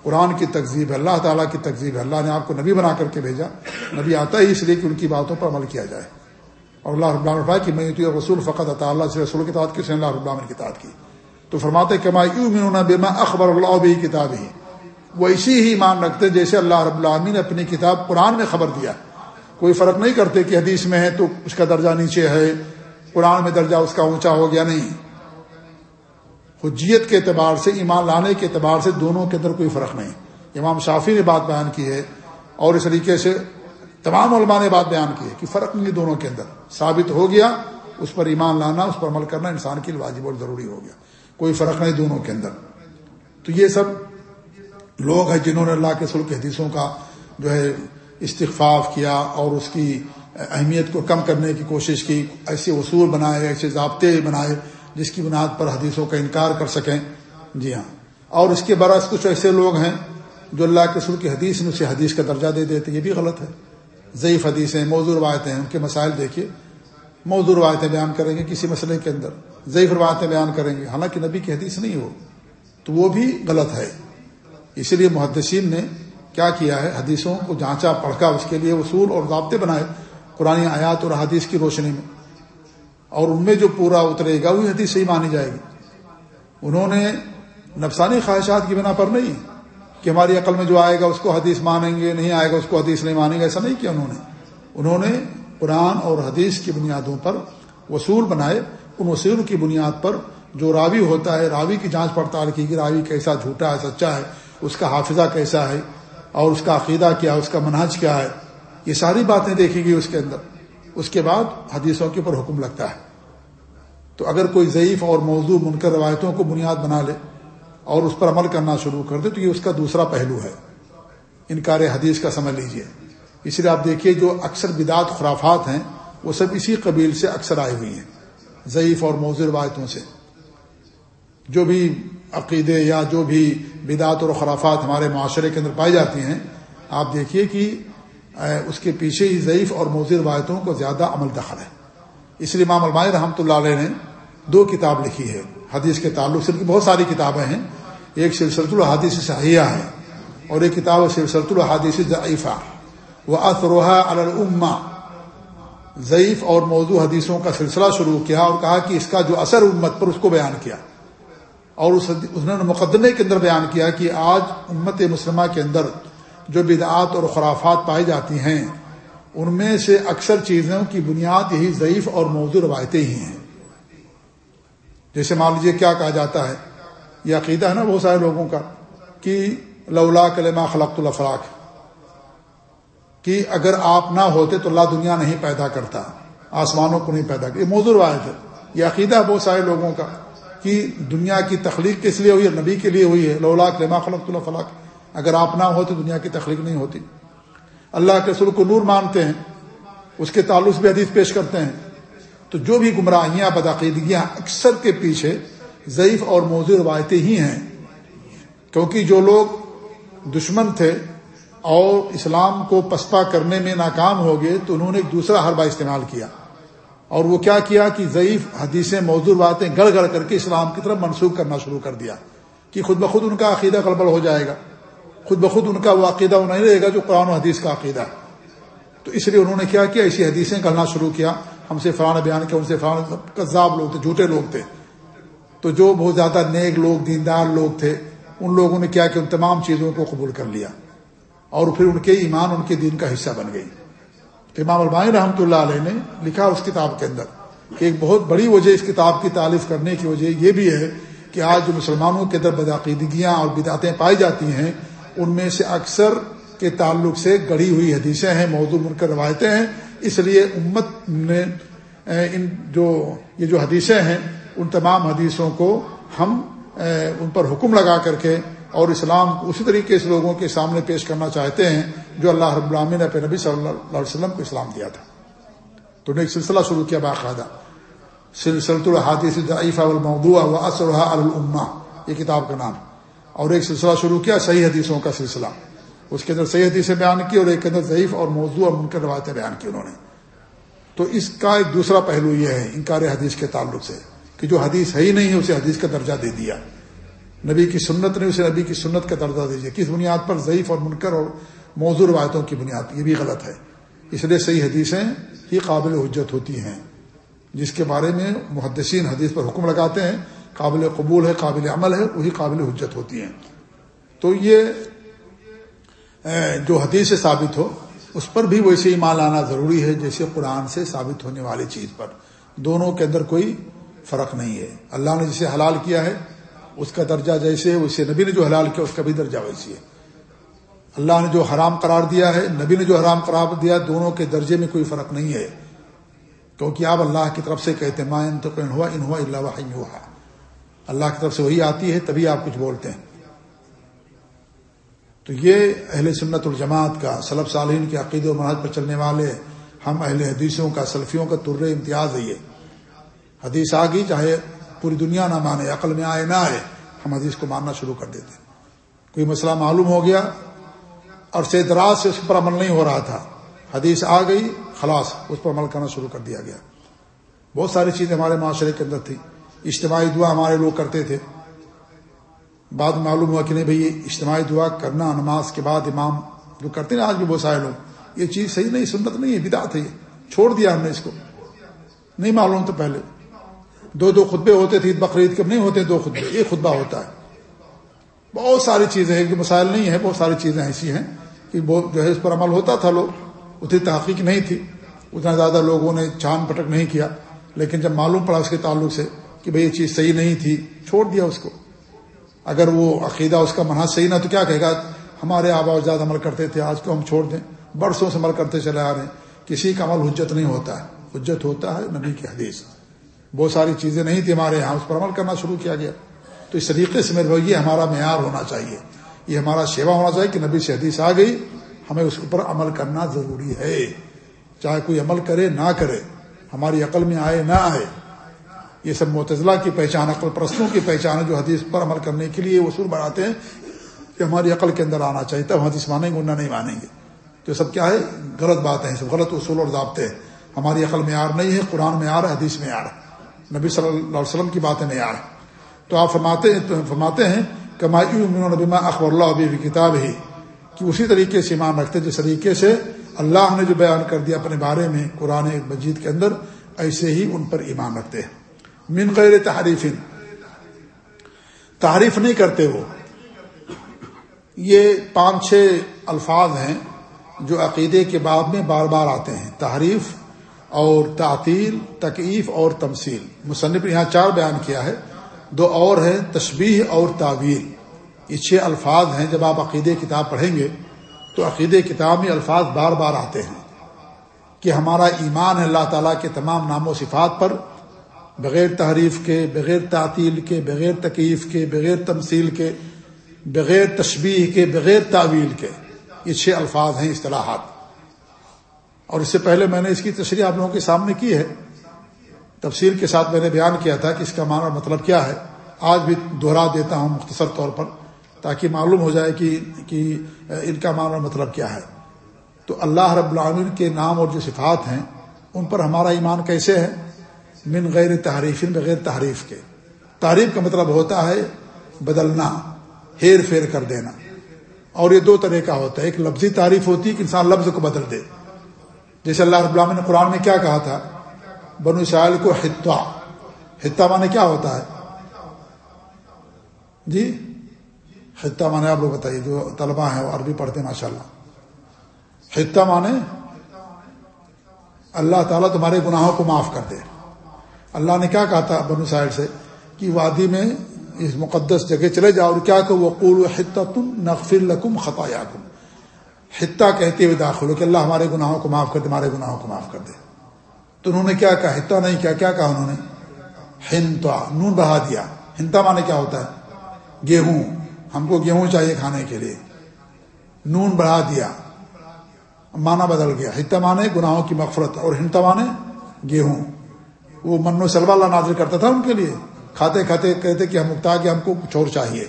قرآن کی تقزیب ہے۔ اللہ تعالیٰ کی تقزیب ہے۔ اللہ نے آپ کو نبی بنا کر کے بھیجا۔ نبی آتا ہی اس لیے کہ ان کی باتوں پر عمل کیا جائے۔ اور اللہ رب العالمین کہ میں تو رسول فقط عطا اللہ سے رسول کی تعداد کی اللہ رب العالمین کی تعداد کی۔ تو فرماتے کہ میں یوں مینا بے اخبر اللہ بھی کتاب ہی وہ اسی ہی مان رکھتے جیسے اللہ رب العالمین نے اپنی کتاب قرآن میں خبر دیا۔ کوئی فرق نہیں کرتے کہ حدیث میں ہے تو اس کا درجہ نیچے ہے، قرآن میں درجہ اس کا اونچا ہو گیا نہیں۔ حجیت کے اعتبار سے، ایمان لانے کے اعتبار سے دونوں کے اندر کوئی فرق نہیں۔ امام شافی نے بات بیان کی ہے اور اس طریقے سے تمام علماء نے بات بیان کی ہے کہ فرق نہیں دونوں کے اندر۔ ثابت ہو گیا، اس پر ایمان لانا، اس پر عمل کرنا انسان کے لیے واجب اور ضروری ہو گیا۔ کوئی فرق نہیں دونوں کے اندر۔ تو یہ سب لوگ ہیں جنہوں نے اللہ کے سلک حدیثوں کا جو ہے استخفاف کیا اور اس کی اہمیت کو کم کرنے کی کوشش کی، ایسے اصول بنائے، ایسے ضابطے بنائے جس کی بنیاد پر حدیثوں کا انکار کر سکیں۔ جی ہاں۔ اور اس کے برعکس کچھ ایسے لوگ ہیں جو اللہ کے سر کی حدیث میں اسے حدیث کا درجہ دے دیتے، یہ بھی غلط ہے۔ ضعیف حدیثیں، موضوع روایتیں، ان کے مسائل دیکھیے۔ موضوع روایتیں بیان کریں گے کسی مسئلے کے اندر۔ ضعیف روایتیں بیان کریں گے۔ حالانکہ نبی کی حدیث نہیں ہو، تو وہ بھی غلط ہے۔ اسی لیے محدثین نے کیا کیا ہے؟ حدیثوں کو جانچا، پڑھا، اس کے لیے اصول اور ضابطے بنائے قرآن آیات اور حدیث کی روشنی میں۔ اور ان میں جو پورا اترے گا، وہی حدیث صحیح مانی جائے گی۔ انہوں نے نفسانی خواہشات کی بنا پر نہیں کہ ہماری عقل میں جو آئے گا اس کو حدیث مانیں گے، نہیں آئے گا اس کو حدیث نہیں مانیں گے، ایسا نہیں کیا انہوں نے۔ انہوں نے قرآن اور حدیث کی بنیادوں پر وصول بنائے۔ ان وصول کی بنیاد پر جو راوی ہوتا ہے، راوی کی جانچ پڑتال کی کہ راوی کیسا جھوٹا ہے، سچا ہے، اس کا حافظہ کیسا ہے، اور اس کا عقیدہ کیا ہے اس کا منہج کیا ہے، یہ ساری باتیں دیکھی گئی اس کے اندر۔ اس کے بعد حدیثوں کے اوپر حکم لگتا ہے۔ تو اگر کوئی ضعیف اور موضوع منکر روایتوں کو بنیاد بنا لے اور اس پر عمل کرنا شروع کر دے، تو یہ اس کا دوسرا پہلو ہے۔ انکار حدیث کا سمجھ لیجیے۔ اس لیے آپ دیکھیے جو اکثر بدعت خرافات ہیں، وہ سب اسی قبیل سے اکثر آئی ہوئی ہیں، ضعیف اور موضوع روایتوں سے۔ جو بھی عقیدے یا جو بھی بدعت اور خرافات ہمارے معاشرے کے اندر پائی جاتی ہیں، آپ دیکھیے کہ اس کے پیچھے ہی ضعیف اور موضوع روایتوں کو زیادہ عمل دخل ہے۔ اس لیے امام المائے رحمۃ اللہ علیہ نے دو کتاب لکھی ہے۔ حدیث کے تعلق سے بہت ساری کتابیں ہیں۔ ایک سلسلت الحادیث صحیحہ ہے اور ایک کتاب سلسلت الحادیث ضعیفہ۔ وہ اطروحا الما ضعیف اور موضوع حدیثوں کا سلسلہ شروع کیا اور کہا کہ اس کا جو اثر امت پر اس کو بیان کیا۔ اور اس نے مقدمے کے اندر بیان کیا کہ آج امت مسلمہ کے اندر جو بدعات اور خرافات پائی جاتی ہیں، ان میں سے اکثر چیزوں کی بنیاد یہی ضعیف اور موضوع روایتیں ہی ہیں۔ جیسے مان لیجیے کیا کہا جاتا ہے، یہ عقیدہ ہے نا بہت سارے لوگوں کا، کہ لولا کلمہ خلقت الفراق کہ اگر آپ نہ ہوتے تو اللہ دنیا نہیں پیدا کرتا، آسمانوں کو نہیں پیدا کرتا۔ یہ موضوع روایت ہے۔ یہ عقیدہ ہے بہت سارے لوگوں کا، کہ دنیا کی تخلیق کس لیے ہوئی ہے؟ نبی کے لیے ہوئی ہے۔ لولا کلمہ خلقت الفلاق اگر آپ نہ ہو تو دنیا کی تخلیق نہیں ہوتی۔ اللہ کے سر کو نور مانتے ہیں، اس کے تعلق بھی حدیث پیش کرتے ہیں۔ تو جو بھی گمراہیاں، بدعقیدگیاں اکثر کے پیچھے ضعیف اور موضوع روایتیں ہی ہیں۔ کیونکہ جو لوگ دشمن تھے اور اسلام کو پسپا کرنے میں ناکام ہو گئے، تو انہوں نے ایک دوسرا حربہ استعمال کیا۔ اور وہ کیا کیا کہ ضعیف حدیثیں موضوع باتیں گڑ گڑ کر کے اسلام کی طرف منسوخ کرنا شروع کر دیا کہ خود بخود ان کا عقیدہ قلبل ہو جائے گا۔ خود بخود ان کا وہ عقیدہ وہ نہیں رہے گا جو قرآن و حدیث کا عقیدہ۔ ہے تو اس لیے انہوں نے کیا کیا ایسی حدیثیں کرنا شروع کیا۔ ہم سے فلاں بیان کیا، ان سے فلاں کذاب لوگ تھے، جھوٹے لوگ تھے۔ تو جو بہت زیادہ نیک لوگ، دیندار لوگ تھے، ان لوگوں نے کیا کہ ان تمام چیزوں کو قبول کر لیا۔ اور پھر ان کے ایمان، ان کے دین کا حصہ بن گئی۔ امام البانی رحمۃ اللہ علیہ نے لکھا اس کتاب کے اندر کہ ایک بہت بڑی وجہ اس کتاب کی تعریف کرنے کی وجہ یہ بھی ہے کہ آج جو مسلمانوں کے اندر بدعقیدگیاں اور بدعتیں پائی جاتی ہیں، ان میں سے اکثر کے تعلق سے گڑھی ہوئی حدیثیں ہیں، موضوع ان کر روایتیں ہیں۔ اس لیے امت نے ان جو، یہ جو حدیثیں ہیں، ان تمام حدیثوں کو ہم ان پر حکم لگا کر کے اور اسلام اسی طریقے سے لوگوں کے سامنے پیش کرنا چاہتے ہیں جو اللہ رب العامی نے نبی صلی اللہ علیہ وسلم کو اسلام دیا تھا۔ تو نے ایک سلسلہ شروع کیا باقاعدہ۔ سلسلۃ الحادث ضعیفہ المودوع و اسرحا الما یہ کتاب کا نام۔ اور ایک سلسلہ شروع کیا، صحیح حدیثوں کا سلسلہ۔ اس کے اندر صحیح حدیثیں بیان کی اور ایک کے اندر ضعیف اور موضوع اور منکر روایتیں بیان کی انہوں نے۔ تو اس کا ایک دوسرا پہلو یہ ہے انکار حدیث کے تعلق سے کہ جو حدیث ہے ہی نہیں ہے اسے حدیث کا درجہ دے دیا۔ نبی کی سنت نے اسے نبی کی سنت کا درجہ دے دیا۔ کس بنیاد پر؟ ضعیف اور منکر اور موضوع روایتوں کی بنیاد یہ بھی غلط ہے۔ اس لیے صحیح حدیثیں ہی قابل حجت ہوتی ہیں، جس کے بارے میں محدثین حدیث پر حکم لگاتے ہیں۔ قابل قبول ہے، قابل عمل ہے، وہی قابل حجت ہوتی ہیں۔ تو یہ جو حدیث سے ثابت ہو، اس پر بھی ویسے ہی مال آنا ضروری ہے، جیسے قرآن سے ثابت ہونے والی چیز پر۔ دونوں کے اندر کوئی فرق نہیں ہے۔ اللہ نے جسے حلال کیا ہے، اس کا درجہ جیسے ویسے نبی نے جو حلال کیا، اس کا بھی درجہ ویسی ہے۔ اللہ نے جو حرام قرار دیا ہے، نبی نے جو حرام قرار دیا، دونوں کے درجے میں کوئی فرق نہیں ہے۔ کیونکہ آپ اللہ کی طرف سے کہتے ہیں ان تو ہوا ان ہوا اللہ ہوا اللہ کی طرف سے وہی آتی ہے، تبھی آپ کچھ بولتے ہیں۔ تو یہ اہل سنت الجماعت کا سلب صالحین کے عقید و منحج پر چلنے والے، ہم اہل حدیثوں کا، سلفیوں کا تر امتیاز ہے یہ۔ حدیث آ گئی، چاہے پوری دنیا نہ مانے، عقل میں آئے نہ آئے، ہم حدیث کو ماننا شروع کر دیتے کوئی مسئلہ معلوم ہو گیا اور سے دراز سے اس پر عمل نہیں ہو رہا تھا۔ حدیث آ گئی، خلاص، اس پر عمل کرنا شروع کر دیا گیا۔ بہت ساری چیزیں ہمارے معاشرے کے اندر تھی اجتماعی دعا ہمارے لوگ کرتے تھے۔ بعد معلوم ہوا کہ نہیں بھائی اجتماعی دعا کرنا، نماز کے بعد امام جو کرتے ہیں، آج بھی بہت سارے لوگ، یہ چیز صحیح نہیں، سنت نہیں ہے، بدعت ہے یہ۔ چھوڑ دیا ہم نے اس کو۔ نہیں معلوم تو پہلے۔ دو دو خطبے ہوتے تھے بقرعید کب نہیں ہوتے دو خطبے، ایک خطبہ ہوتا ہے۔ بہت ساری چیزیں ہیں مسائل نہیں ہیں، بہت ساری چیزیں ایسی ہیں کہ جو ہے اس پر عمل ہوتا تھا، لوگ اتنی تحقیق نہیں تھی، اتنا زیادہ لوگوں نے چھان پٹک نہیں کیا۔ لیکن جب معلوم پڑا اس کے تعلق سے کہ بھئی یہ چیز صحیح نہیں تھی، چھوڑ دیا اس کو۔ اگر وہ عقیدہ اس کا منحص صحیح نہ تو کیا کہے گا؟ ہمارے آبا زیادہ عمل کرتے تھے، آج کو ہم چھوڑ دیں۔ برسوں سے عمل کرتے چلے آ رہے ہیں۔ کسی کا عمل حجت نہیں ہوتا ہے۔ حجت ہوتا ہے نبی کی حدیث۔ بہت ساری چیزیں نہیں تھی ہمارے یہاں، اس پر عمل کرنا شروع کیا گیا۔ تو اس طریقے سے میرے بھائی، یہ ہمارا معیار ہونا چاہیے۔ یہ ہمارا سیوا ہونا چاہیے کہ نبی سے حدیث آ گئی۔ ہمیں اس پر عمل کرنا ضروری ہے۔ چاہے کوئی عمل کرے، نہ کرے، ہماری عقل میں آئے، نہ آئے۔ یہ سب متضلاع کی پہچان، عقل پرستوں کی پہچان ہے جو حدیث پر عمل کرنے کے لیے اصول بڑھاتے ہیں کہ ہماری عقل کے اندر آنا چاہیے، تب حدیث مانیں گے ورنہ نہیں مانیں گے۔ تو سب کیا ہے؟ غلط بات ہے سب غلط اصول اور ضابطے ہیں۔ ہماری عقل میں نہیں ہے، قرآن میں ہے، حدیث میں آ رہا نبی صلی اللہ علیہ وسلم کی باتیں میں آ تو آپ فرماتے ہیں، تو فرماتے ہیں کمائی نبیما اخبر اللہ ابھی کتاب ہی کہ اسی طریقے سے ایمان رکھتے جس طریقے سے اللہ نے جو بیان کر دیا اپنے بارے میں قرآن مجید کے اندر، ایسے ہی ان پر ایمان رکھتے ہیں۔ من غیر تحریف تعریف نہیں کرتے وہ۔ یہ پانچ چھ الفاظ ہیں جو عقیدے کے بعد میں بار بار آتے ہیں۔ تحریف اور تعطیل، تکیف اور تمثیل۔ مصنف نے یہاں چار بیان کیا ہے۔ دو اور ہیں تشبیح اور تعویل۔ یہ چھ الفاظ ہیں۔ جب آپ عقید کتاب پڑھیں گے تو عقید کتاب میں الفاظ بار بار آتے ہیں کہ ہمارا ایمان ہے اللہ تعالیٰ کے تمام نام و صفات پر بغیر تحریف کے، بغیر تعطیل کے، بغیر تکیف کے، بغیر تمثیل کے، بغیر تشبیح کے، بغیر تعویل کے یہ چھ الفاظ ہیں اصطلاحات۔ اور اس سے پہلے میں نے اس کی تشریح آپ لوگوں کے سامنے کی ہے۔ تفصیل کے ساتھ میں نے بیان کیا تھا کہ اس کا معنی مطلب کیا ہے۔ آج بھی دہرا دیتا ہوں مختصر طور پر تاکہ معلوم ہو جائے کہ کہ ان کا معنی مطلب کیا ہے۔ تو اللہ رب العالمین کے نام اور جو صفات ہیں، ان پر ہمارا ایمان کیسے ہے؟ من غیر تحریف بغیر تحریف کے۔ تعریف کا مطلب ہوتا ہے بدلنا، ہیر پھیر کر دینا۔ اور یہ دو طرح کا ہوتا ہے، ایک لفظی تعریف ہوتی ہے کہ انسان لفظ کو بدل دے۔ جیسے اللہ رب العالمین نے قرآن میں کیا کہا تھا؟ بنو اسرائیل کو حتوا حتہ مانے کیا ہوتا ہے؟ جی؟ حتہ مانے آپ لوگ بتائیے، جو طلبا ہیں وہ عربی پڑھتے ہیں ماشاء اللہ حتہ مانے اللہ تعالیٰ تمہارے گناہوں کو معاف کر دے۔ اللہ نے کیا کہا تھا بنو اسرائیل سے کہ وادی میں اس مقدس جگہ چلے جاؤ اور کیا کہ وہ قول حتہ تم نقفر لکم خطایا کم حتہ کہتے ہوئے داخل ہو کہ اللہ ہمارے گناہوں کو معاف کر دے، ہمارے گناہوں کو معاف کر دے۔ تو انہوں نے کیا کہا؟ حتہ نہیں کیا کیا کہا انہوں نے؟ ہنتا نون بہا دیا۔ ہنتا مانے کیا ہوتا ہے؟ گیہوں۔ ہم کو گیہوں چاہیے کھانے کے لیے۔ نون بڑھا دیا۔ مانا بدل گیا۔ ہتا مانے گناہوں کی مغفرت اور ہنتا مانے گیہوں۔ وہ من و سلوا اللہ نازل کرتا تھا ان کے لیے۔ کھاتے کھاتے کہتے کہ ہم اگتا کہ ہم کو کچھ اور چاہیے۔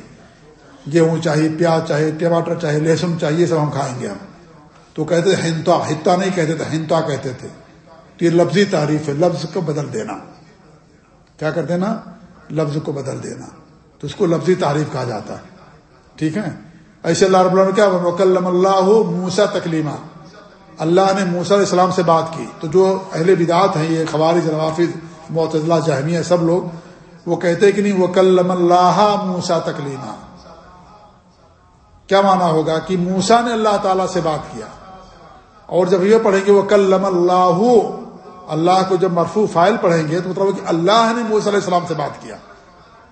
گیہوں چاہیے، پیاز چاہیے، ٹماٹر چاہیے، لہسن چاہیے، سب ہم کھائیں گے ہم۔ تو کہتے تھے ہنتا ہتا نہیں کہتے تھے، ہنتا کہتے تھے۔ تو یہ لفظی تعریف ہے، لفظ کو بدل دینا۔ کیا کر دینا؟ لفظ کو بدل دینا۔ تو اس کو لفظی تعریف کہا جاتا ہے۔ ٹھیک ہے؟ ایسے اللہ رب اللہ کیا وکلم اللہ موسا تکلیمہ اللہ نے موسا علیہ السلام سے بات کی۔ تو جو اہل بدعت ہیں، یہ خوارج، روافظ معتدلہ جہمیہ، سب لوگ، وہ کہتے کہ نہیں وہ کلم اللہ موسا تکلیمہ کیا مانا ہوگا؟ کہ موسا نے اللہ تعالی سے بات کیا۔ اور جب یہ پڑھیں گے وہ کلم اللہ اللہ کو جب مرفو فائل پڑھیں گے، تو مطلب کہ اللہ نے موسا علیہ السلام سے بات کیا۔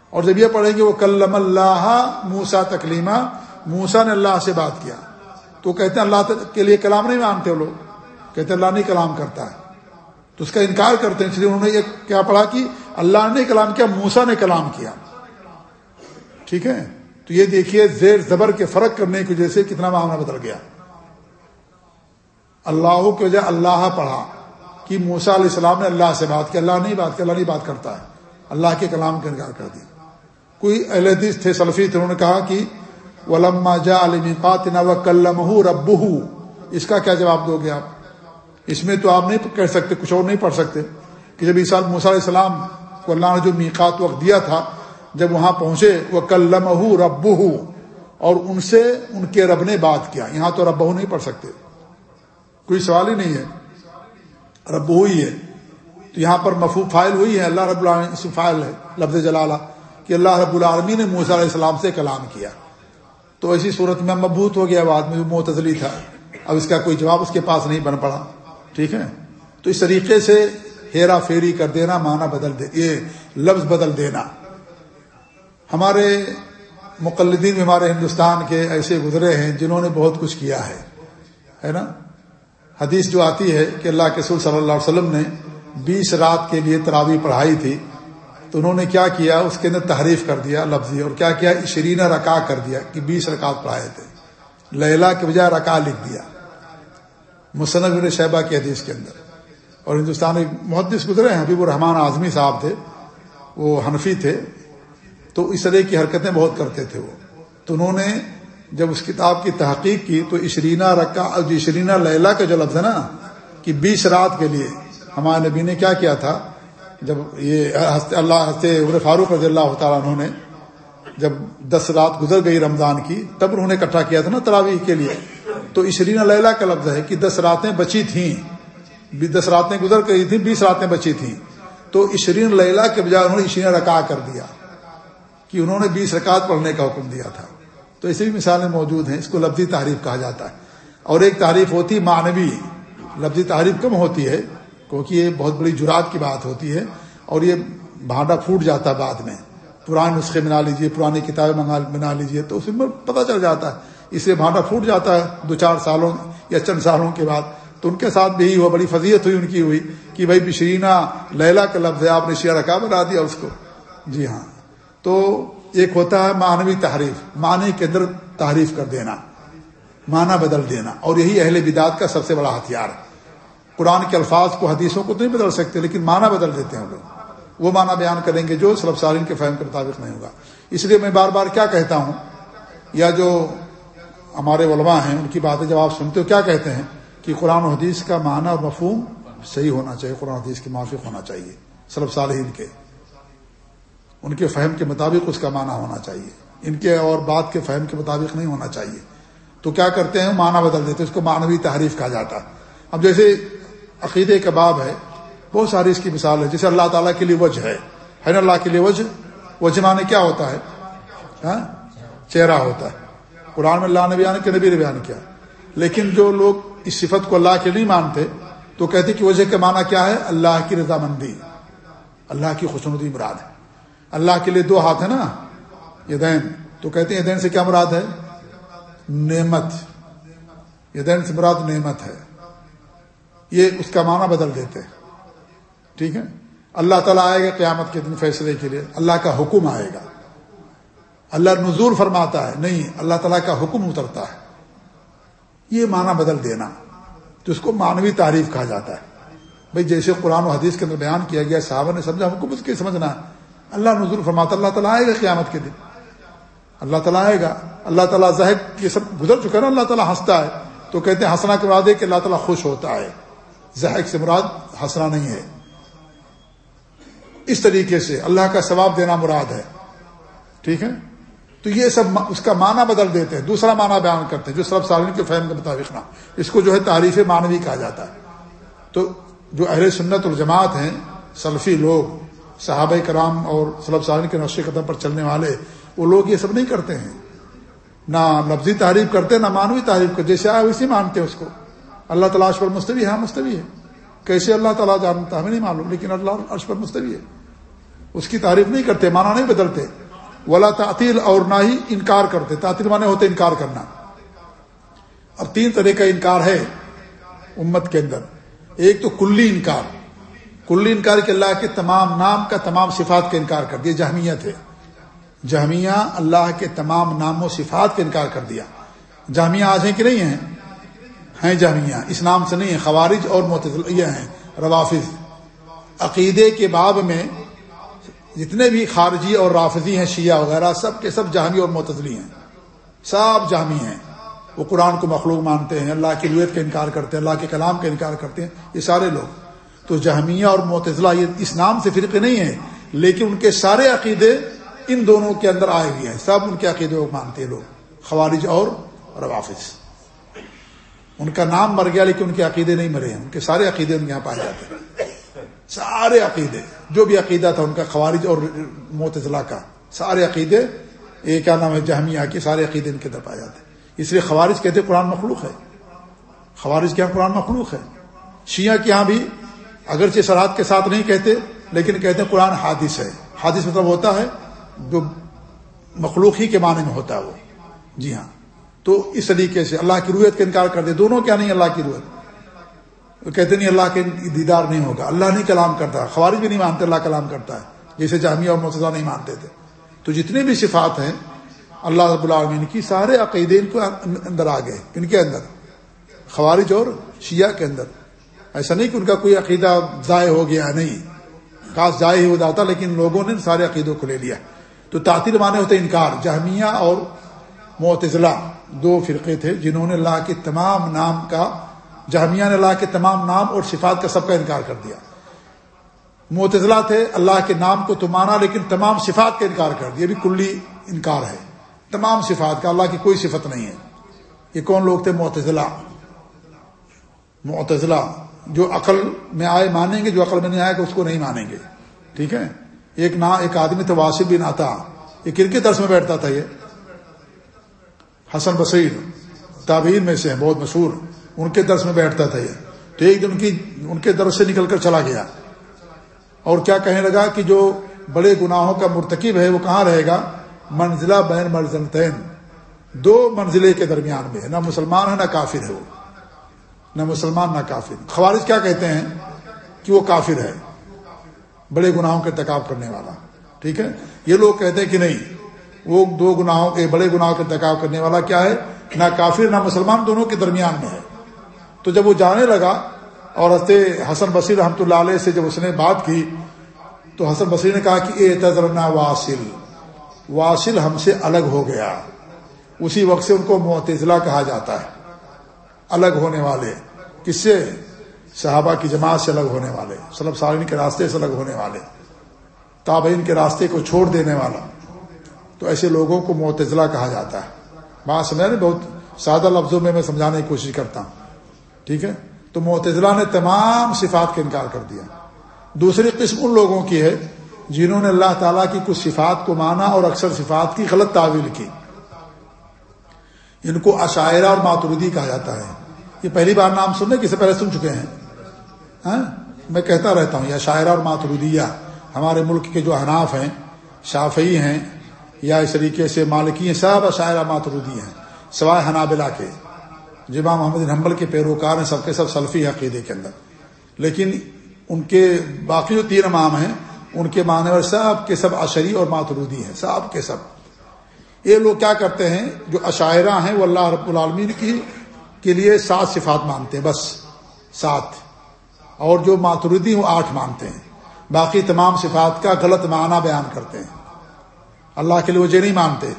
اور جب یہ پڑھیں گے وہ کلم اللہ موسا تکلیمہ موسا نے اللہ سے بات کیا۔ تو کہتے ہیں اللہ کے لیے کلام نہیں مانتے وہ لوگ۔ کہتے ہیں اللہ نہیں کلام کرتا ہے۔ تو اس کا انکار کرتے ہیں، اس لیے انہوں نے یہ کیا پڑھا کہ اللہ نے کلام کیا موسا نے کلام کیا۔ ٹھیک ہے؟ تو یہ دیکھیے زیر زبر کے فرق کرنے کی وجہ سے کتنا معاملہ بدل گیا۔ اللہ کی وجہ اللہ پڑھا کہ موسا علیہ السلام نے اللہ سے بات کی، اللہ نہیں بات کی، اللہ نہیں بات کرتا ہے۔ اللہ کے کلام کا انکار کر دیا۔ کوئی اہل حدیث تھے، سلفی تھے، انہوں نے کہا کہ ولما جا عالمی پاتنا و کلم رب اس کا کیا جواب دو گے آپ؟ اس میں تو آپ نہیں کہہ سکتے، کچھ اور نہیں پڑھ سکتے کہ جب عیسیٰ موسیٰ علیہ السلام کو اللہ نے جو میقات وقت دیا تھا، جب وہاں پہنچے وہ کلم رب اور ان سے ان کے رب نے بات کیا، یہاں تو رب نہیں پڑھ سکتے۔ کوئی سوال ہی نہیں ہے رب ہی ہے۔ تو یہاں پر مفو فائل ہوئی ہے، اللہ رب اللہ فائل ہے، لفظ جلالہ، کہ اللہ رب العالمین نے موسیٰ علیہ السلام سے کلام کیا۔ تو ایسی صورت میں مبوط ہو گیا بعد میں معتزلی تھا۔ اب اس کا کوئی جواب اس کے پاس نہیں بن پڑا۔ ٹھیک ہے؟ تو اس طریقے سے ہیرا پھیری کر دینا، معنی بدل دے، یہ لفظ بدل دینا۔ ہمارے مقلدین ہمارے ہندوستان کے ایسے گزرے ہیں جنہوں نے بہت کچھ کیا ہے ہے نا؟ حدیث جو آتی ہے کہ اللہ کے سول صلی اللہ علیہ وسلم نے بیس رات کے لیے تراوی پڑھائی تھی۔ تو انہوں نے کیا کیا؟ اس کے اندر تحریف کر دیا لفظی، اور کیا کیا؟ شرینہ رکا کر دیا کہ بیس رکعت پڑھائے تھے۔ لیلا کے بجائے رکا لکھ دیا۔ مصنف شہبہ کی حدیث کے اندر۔ اور ہندوستان میں محدث گزرے ہیں، حبیب الرحمان اعظمی صاحب تھے، وہ حنفی تھے۔ تو اس طرح کی حرکتیں بہت کرتے تھے وہ۔ تو انہوں نے جب اس کتاب کی تحقیق کی، تو اشرینہ رکا اشرینہ لیلا کا جو لفظ ہے نا، کہ بیس رات کے لیے ہمارے نبی نے کیا کیا تھا؟ جب یہ اللہ ہنستے عمر فاروق رضی اللہ تعالیٰ انہوں نے جب دس رات گزر گئی رمضان کی، تب انہوں نے اکٹھا کیا تھا نا تراویح کے لیے۔ تو اشرین لیلا کا لفظ ہے کہ دس راتیں بچی تھیں۔ دس راتیں گزر گئی تھیں، بیس راتیں بچی تھیں۔ تو اشرین لیلا کے بجائے انہوں نے اشرین رکا کر دیا۔ کہ انہوں نے بیس رکعت پڑھنے کا حکم دیا تھا۔ تو ایسی بھی مثالیں موجود ہیں، اس کو لفظی تعریف کہا جاتا ہے۔ اور ایک تعریف ہوتی معنوی، لفظی تعریف کم ہوتی ہے۔ کیونکہ یہ بہت بڑی جرات کی بات ہوتی ہے اور یہ بھانڈا پھوٹ جاتا ہے بعد میں۔ پرانے نسخے بنا لیجیے، پرانی کتابیں منگا بنا لیجیے، تو اس میں پتہ چل جاتا ہے۔ اس لیے بھانڈا پھوٹ جاتا ہے دو چار سالوں یا چند سالوں کے بعد۔ تو ان کے ساتھ بھی ہوا، بڑی فضیت ہوئی ان کی ہوئی کہ بھائی بشرینا لیلا کا لفظ ہے، آپ نے شیعہ رکھا، بنا دیا اس کو۔ جی ہاں۔ تو ایک ہوتا ہے معنوی تحریف، معنی کے اندر تعریف کر دینا، معنی بدل دینا۔ اور یہی اہل بداد کا سب سے بڑا ہتھیار ہے۔ قرآن کے الفاظ کو حدیثوں کو تو نہیں بدل سکتے، لیکن معنی بدل دیتے ہیں لوگ۔ وہ معنی بیان کریں گے جو سلب سالین کے فہم کے مطابق نہیں ہوگا۔ اس لیے میں بار بار کیا کہتا ہوں، یا جو ہمارے علماء ہیں، ان کی باتیں جب آپ سنتے ہو، کیا کہتے ہیں کہ قرآن و حدیث کا معنی اور مفہوم صحیح ہونا چاہیے، قرآن حدیث کے موافق ہونا چاہیے سلب صالحین کے۔ ان کے فہم کے مطابق اس کا معنی ہونا چاہیے۔ ان کے اور بات کے فہم کے مطابق نہیں ہونا چاہیے۔ تو کیا کرتے ہیں؟ معنی بدل دیتے اس کو معنوی تحریف کہا جاتا۔ ہے اب جیسے عقیدے کا باب ہے بہت ساری اس کی مثال ہے جیسے اللہ تعالیٰ کے لیے وجہ ہے۔ نا اللہ کے لیے وجہ؟ وجہ معنی کیا ہوتا ہے؟ ہاں؟ چہرہ ہوتا ہے۔ قرآن میں اللہ نے بیان کیا، نبی نے بیان کیا۔ لیکن جو لوگ اس صفت کو اللہ کے نہیں مانتے، تو کہتے کہ وجہ کا معنی کیا ہے؟ اللہ کی رضامندی۔ اللہ کی خوشنودی مراد ہے۔ اللہ کے لیے دو ہاتھ ہے نا، یہ دین۔ تو کہتے ہیں یہ دین سے کیا مراد ہے؟ نعمت۔ یہ دین سے مراد نعمت ہے۔ یہ اس کا معنی بدل دیتے ٹھیک ہے؟ اللہ تعالیٰ آئے گا قیامت کے دن فیصلے کے لیے۔ اللہ کا حکم آئے گا۔ اللہ نزول فرماتا ہے۔ نہیں، اللہ تعالیٰ کا حکم اترتا ہے۔ یہ معنی بدل دینا۔ تو اس کو مانوی تعریف کہا جاتا ہے۔ بھائی، جیسے قرآن و حدیث کے اندر بیان کیا گیا، صحابہ نے سمجھا حکم اس کے سمجھنا ہے۔ اللہ نزول فرماتا اللہ تعالیٰ آئے گا قیامت کے دن۔ اللہ تعالیٰ آئے گا۔ اللہ تعالیٰ ظاہر یہ سب گزر چکا ہے نا، اللہ تعالیٰ ہنستا ہے۔ تو کہتے ہیں، ہنسنا کے مراد ہے کہ اللہ تعالیٰ خوش ہوتا ہے۔ ذہق سے مراد ہنسنا نہیں ہے۔ اس طریقے سے اللہ کا ثواب دینا مراد ہے۔ ٹھیک ہے؟ تو یہ سب اس کا معنی بدل دیتے ہیں، دوسرا معنی بیان کرتے ہیں، جو سب سالین کے فہم کے مطابق نا۔ اس کو جو ہے تعریف مانوی کہا جاتا ہے۔ تو جو اہل سنت الجماعت ہیں، سلفی لوگ، صحابہ کرام اور سلب سالین کے نقش قدم پر چلنے والے، وہ لوگ یہ سب نہیں کرتے ہیں۔ نہ لفظی تعریف کرتے، نہ مانوی تعریف کرتے، جیسے آئے ویسے مانتے ہیں اس کو۔ اللہ تعالیٰ عرش پر مستوی ہے؟ ہاں مستوی ہے۔ کیسے اللہ تعالیٰ جانتا ہمیں نہیں معلوم، لیکن اللہ عرش پر مستوی ہے۔ اس کی تعریف نہیں کرتے مانا نہیں بدلتے۔ ولا تعطیل اور نہ ہی انکار کرتے۔ تعطیل مانے ہوتے انکار کرنا۔ اب تین طرح کا انکار ہے امت کے اندر۔ ایک تو کلی انکار۔ کلی انکار کے اللہ کے تمام نام کا تمام صفات کا انکار کر دیا۔ جہمیت ہے۔ جہمیہ اللہ کے تمام نام و صفات کا انکار کر دیا۔ جامعہ آج ہیں کہ نہیں ہیں؟ ہیں جامعہ اس نام سے نہیں ہیں خوارج اور یہ ہیں، روافظ۔ عقیدے کے باب میں جتنے بھی خارجی اور رافضی ہیں، شیعہ وغیرہ، سب کے سب جہمی اور معتزلی ہیں۔ سب جہمی ہیں۔ وہ قرآن کو مخلوق مانتے ہیں، اللہ کی رویت کا انکار کرتے ہیں، اللہ کے کلام کا انکار کرتے ہیں، یہ سارے لوگ۔ تو جہمیہ اور معتزلہ یہ اس نام سے فرقے نہیں ہیں، لیکن ان کے سارے عقیدے ان دونوں کے اندر آئے ہوئے ہیں۔ سب ان کے عقیدے کو مانتے ہیں لوگ، خوارج اور روافظ۔ ان کا نام مر گیا لیکن ان کے عقیدے نہیں مرے ہیں۔ ان کے سارے عقیدے ان کے یہاں پائے جاتے ہیں۔ سارے عقیدے، جو بھی عقیدہ تھا ان کا، خوارج اور معتضلا کا، سارے عقیدے، یہ کیا نام ہے، جہمیہ کے سارے عقیدے ان کے اندر پائے جاتے ہیں۔ اس لیے خوارج کہتے قرآن مخلوق ہے۔ خوارج کیا قرآن مخلوق ہے؟ شیعہ کے یہاں بھی اگرچہ سرحد کے ساتھ نہیں کہتے، لیکن کہتے ہیں قرآن حادث ہے۔ حادث مطلب ہوتا ہے جو مخلوق ہی کے معنی میں ہوتا ہے وہ۔ جی ہاں۔ تو اس طریقے سے اللہ کی رویت کا انکار کر دے۔ دونوں کیا نہیں؟ اللہ کی رویت وہ کہتے نہیں اللہ کے دیدار نہیں ہوگا۔ اللہ نہیں کلام کرتا۔ خوارج بھی نہیں مانتے، اللہ کلام کرتا ہے۔ جیسے جامعہ اور مرتضی نہیں مانتے تھے۔ تو جتنے بھی صفات ہیں، اللہ رب العالمین کی سارے عقیدے ان کو اندر آ گئے، ان کے اندر۔ خوارج اور شیعہ کے اندر۔ ایسا نہیں کہ ان کا کوئی عقیدہ ضائع ہو گیا، نہیں۔ کاش ضائع ہو جاتا، لیکن لوگوں نے سارے عقیدوں کو لے لیا۔ تو تعطیل مانے ہوتے انکار جہمیہ اور معتزلہ۔ دو فرقے تھے جنہوں نے اللہ کے تمام نام کا جہمیہ نے اللہ کے تمام نام اور صفات کا سب کا انکار کر دیا۔ معتزلہ تھے، اللہ کے نام کو تو مانا لیکن تمام صفات کا انکار کر دیا۔ بھی کلی انکار ہے۔ تمام صفات کا، اللہ کی کوئی صفت نہیں ہے۔ یہ کون لوگ تھے؟ معتزلہ۔ معتزلہ، جو عقل میں آئے مانیں گے، جو عقل میں نہیں آئے گا، اس کو نہیں مانیں گے۔ ٹھیک ہے؟ ایک نا، ایک آدمی تھا واسف بن آتا یہ کرکٹ درس میں بیٹھتا تھا یہ۔ حسن بصیر، تابعین میں سے ہیں، بہت مشہور۔ ان کے درس میں بیٹھتا تھا یہ۔ تو ایک دن کی، ان کے درس سے نکل کر چلا گیا۔ اور کیا کہنے لگا کہ جو بڑے گناہوں کا مرتکب ہے، وہ کہاں رہے گا؟ منزلہ بین مرزلتین۔ دو منزلے کے درمیان میں نہ مسلمان ہے، نہ کافر ہے وہ۔ نہ مسلمان، نہ کافر۔ خوارج کیا کہتے ہیں؟ کہ وہ کافر ہے۔ بڑے گناہوں کا ارتکاب کرنے والا۔ ٹھیک ہے؟ یہ لوگ کہتے ہیں کہ نہیں۔ وہ دو گناہوں کے بڑے گناہوں کا ارتکاب کرنے والا کیا ہے؟ نہ کافر نہ مسلمان دونوں کے درمیان میں ہے۔ تو جب وہ جانے لگا، اور حسن بصیر رحمۃ اللہ علیہ سے جب اس نے بات کی، تو حسن بصیر نے کہا کہ اے تجرنا واصل واصل ہم سے الگ ہو گیا۔ اسی وقت سے ان کو معتزلہ کہا جاتا ہے، الگ ہونے والے۔ کس سے؟ صحابہ کی جماعت سے الگ ہونے والے سلب سالین کے راستے سے الگ ہونے والے، تابعین کے راستے کو چھوڑ دینے والا۔ تو ایسے لوگوں کو معتزلہ کہا جاتا ہے۔ بات سمجھ رہے بہت سادہ لفظوں میں میں سمجھانے کی کوشش کرتا ہوں۔ ٹھیک ہے؟ تو معتزلہ نے تمام صفات کا انکار کر دیا۔ دوسری قسم ان لوگوں کی ہے جنہوں نے اللہ تعالیٰ کی کچھ صفات کو مانا اور اکثر صفات کی غلط تعویل کی۔ ان کو عشاعرہ اور ماتردی کہا جاتا ہے۔ یہ پہلی بار نام سننے کسی پہلے سن چکے ہیں۔ ہاں؟ میں کہتا رہتا ہوں، یہ شاعرہ اور ماتردیہ ہمارے ملک کے جو حناف ہیں، شافعی ہیں یا اس طریقے سے مالکی ہیں سب عشاعرہ ماتردی ہیں، سوائے حنابلہ کے۔ جی جمع محمد حنبل کے پیروکار ہیں، سب کے سب سلفی عقیدے کے اندر۔ لیکن ان کے باقی جو تین امام ہیں، ان کے معنی سب کے سب عشری اور ماترودی ہیں، سب کے سب۔ یہ لوگ کیا کرتے ہیں، جو عشاعرہ ہیں، وہ اللہ رب العالمین کی کے لیے سات صفات مانتے ہیں، بس سات۔ اور جو ماتردی وہ آٹھ مانتے ہیں۔ باقی تمام صفات کا غلط معنی بیان کرتے ہیں۔ اللہ کے لیے وجہ نہیں مانتے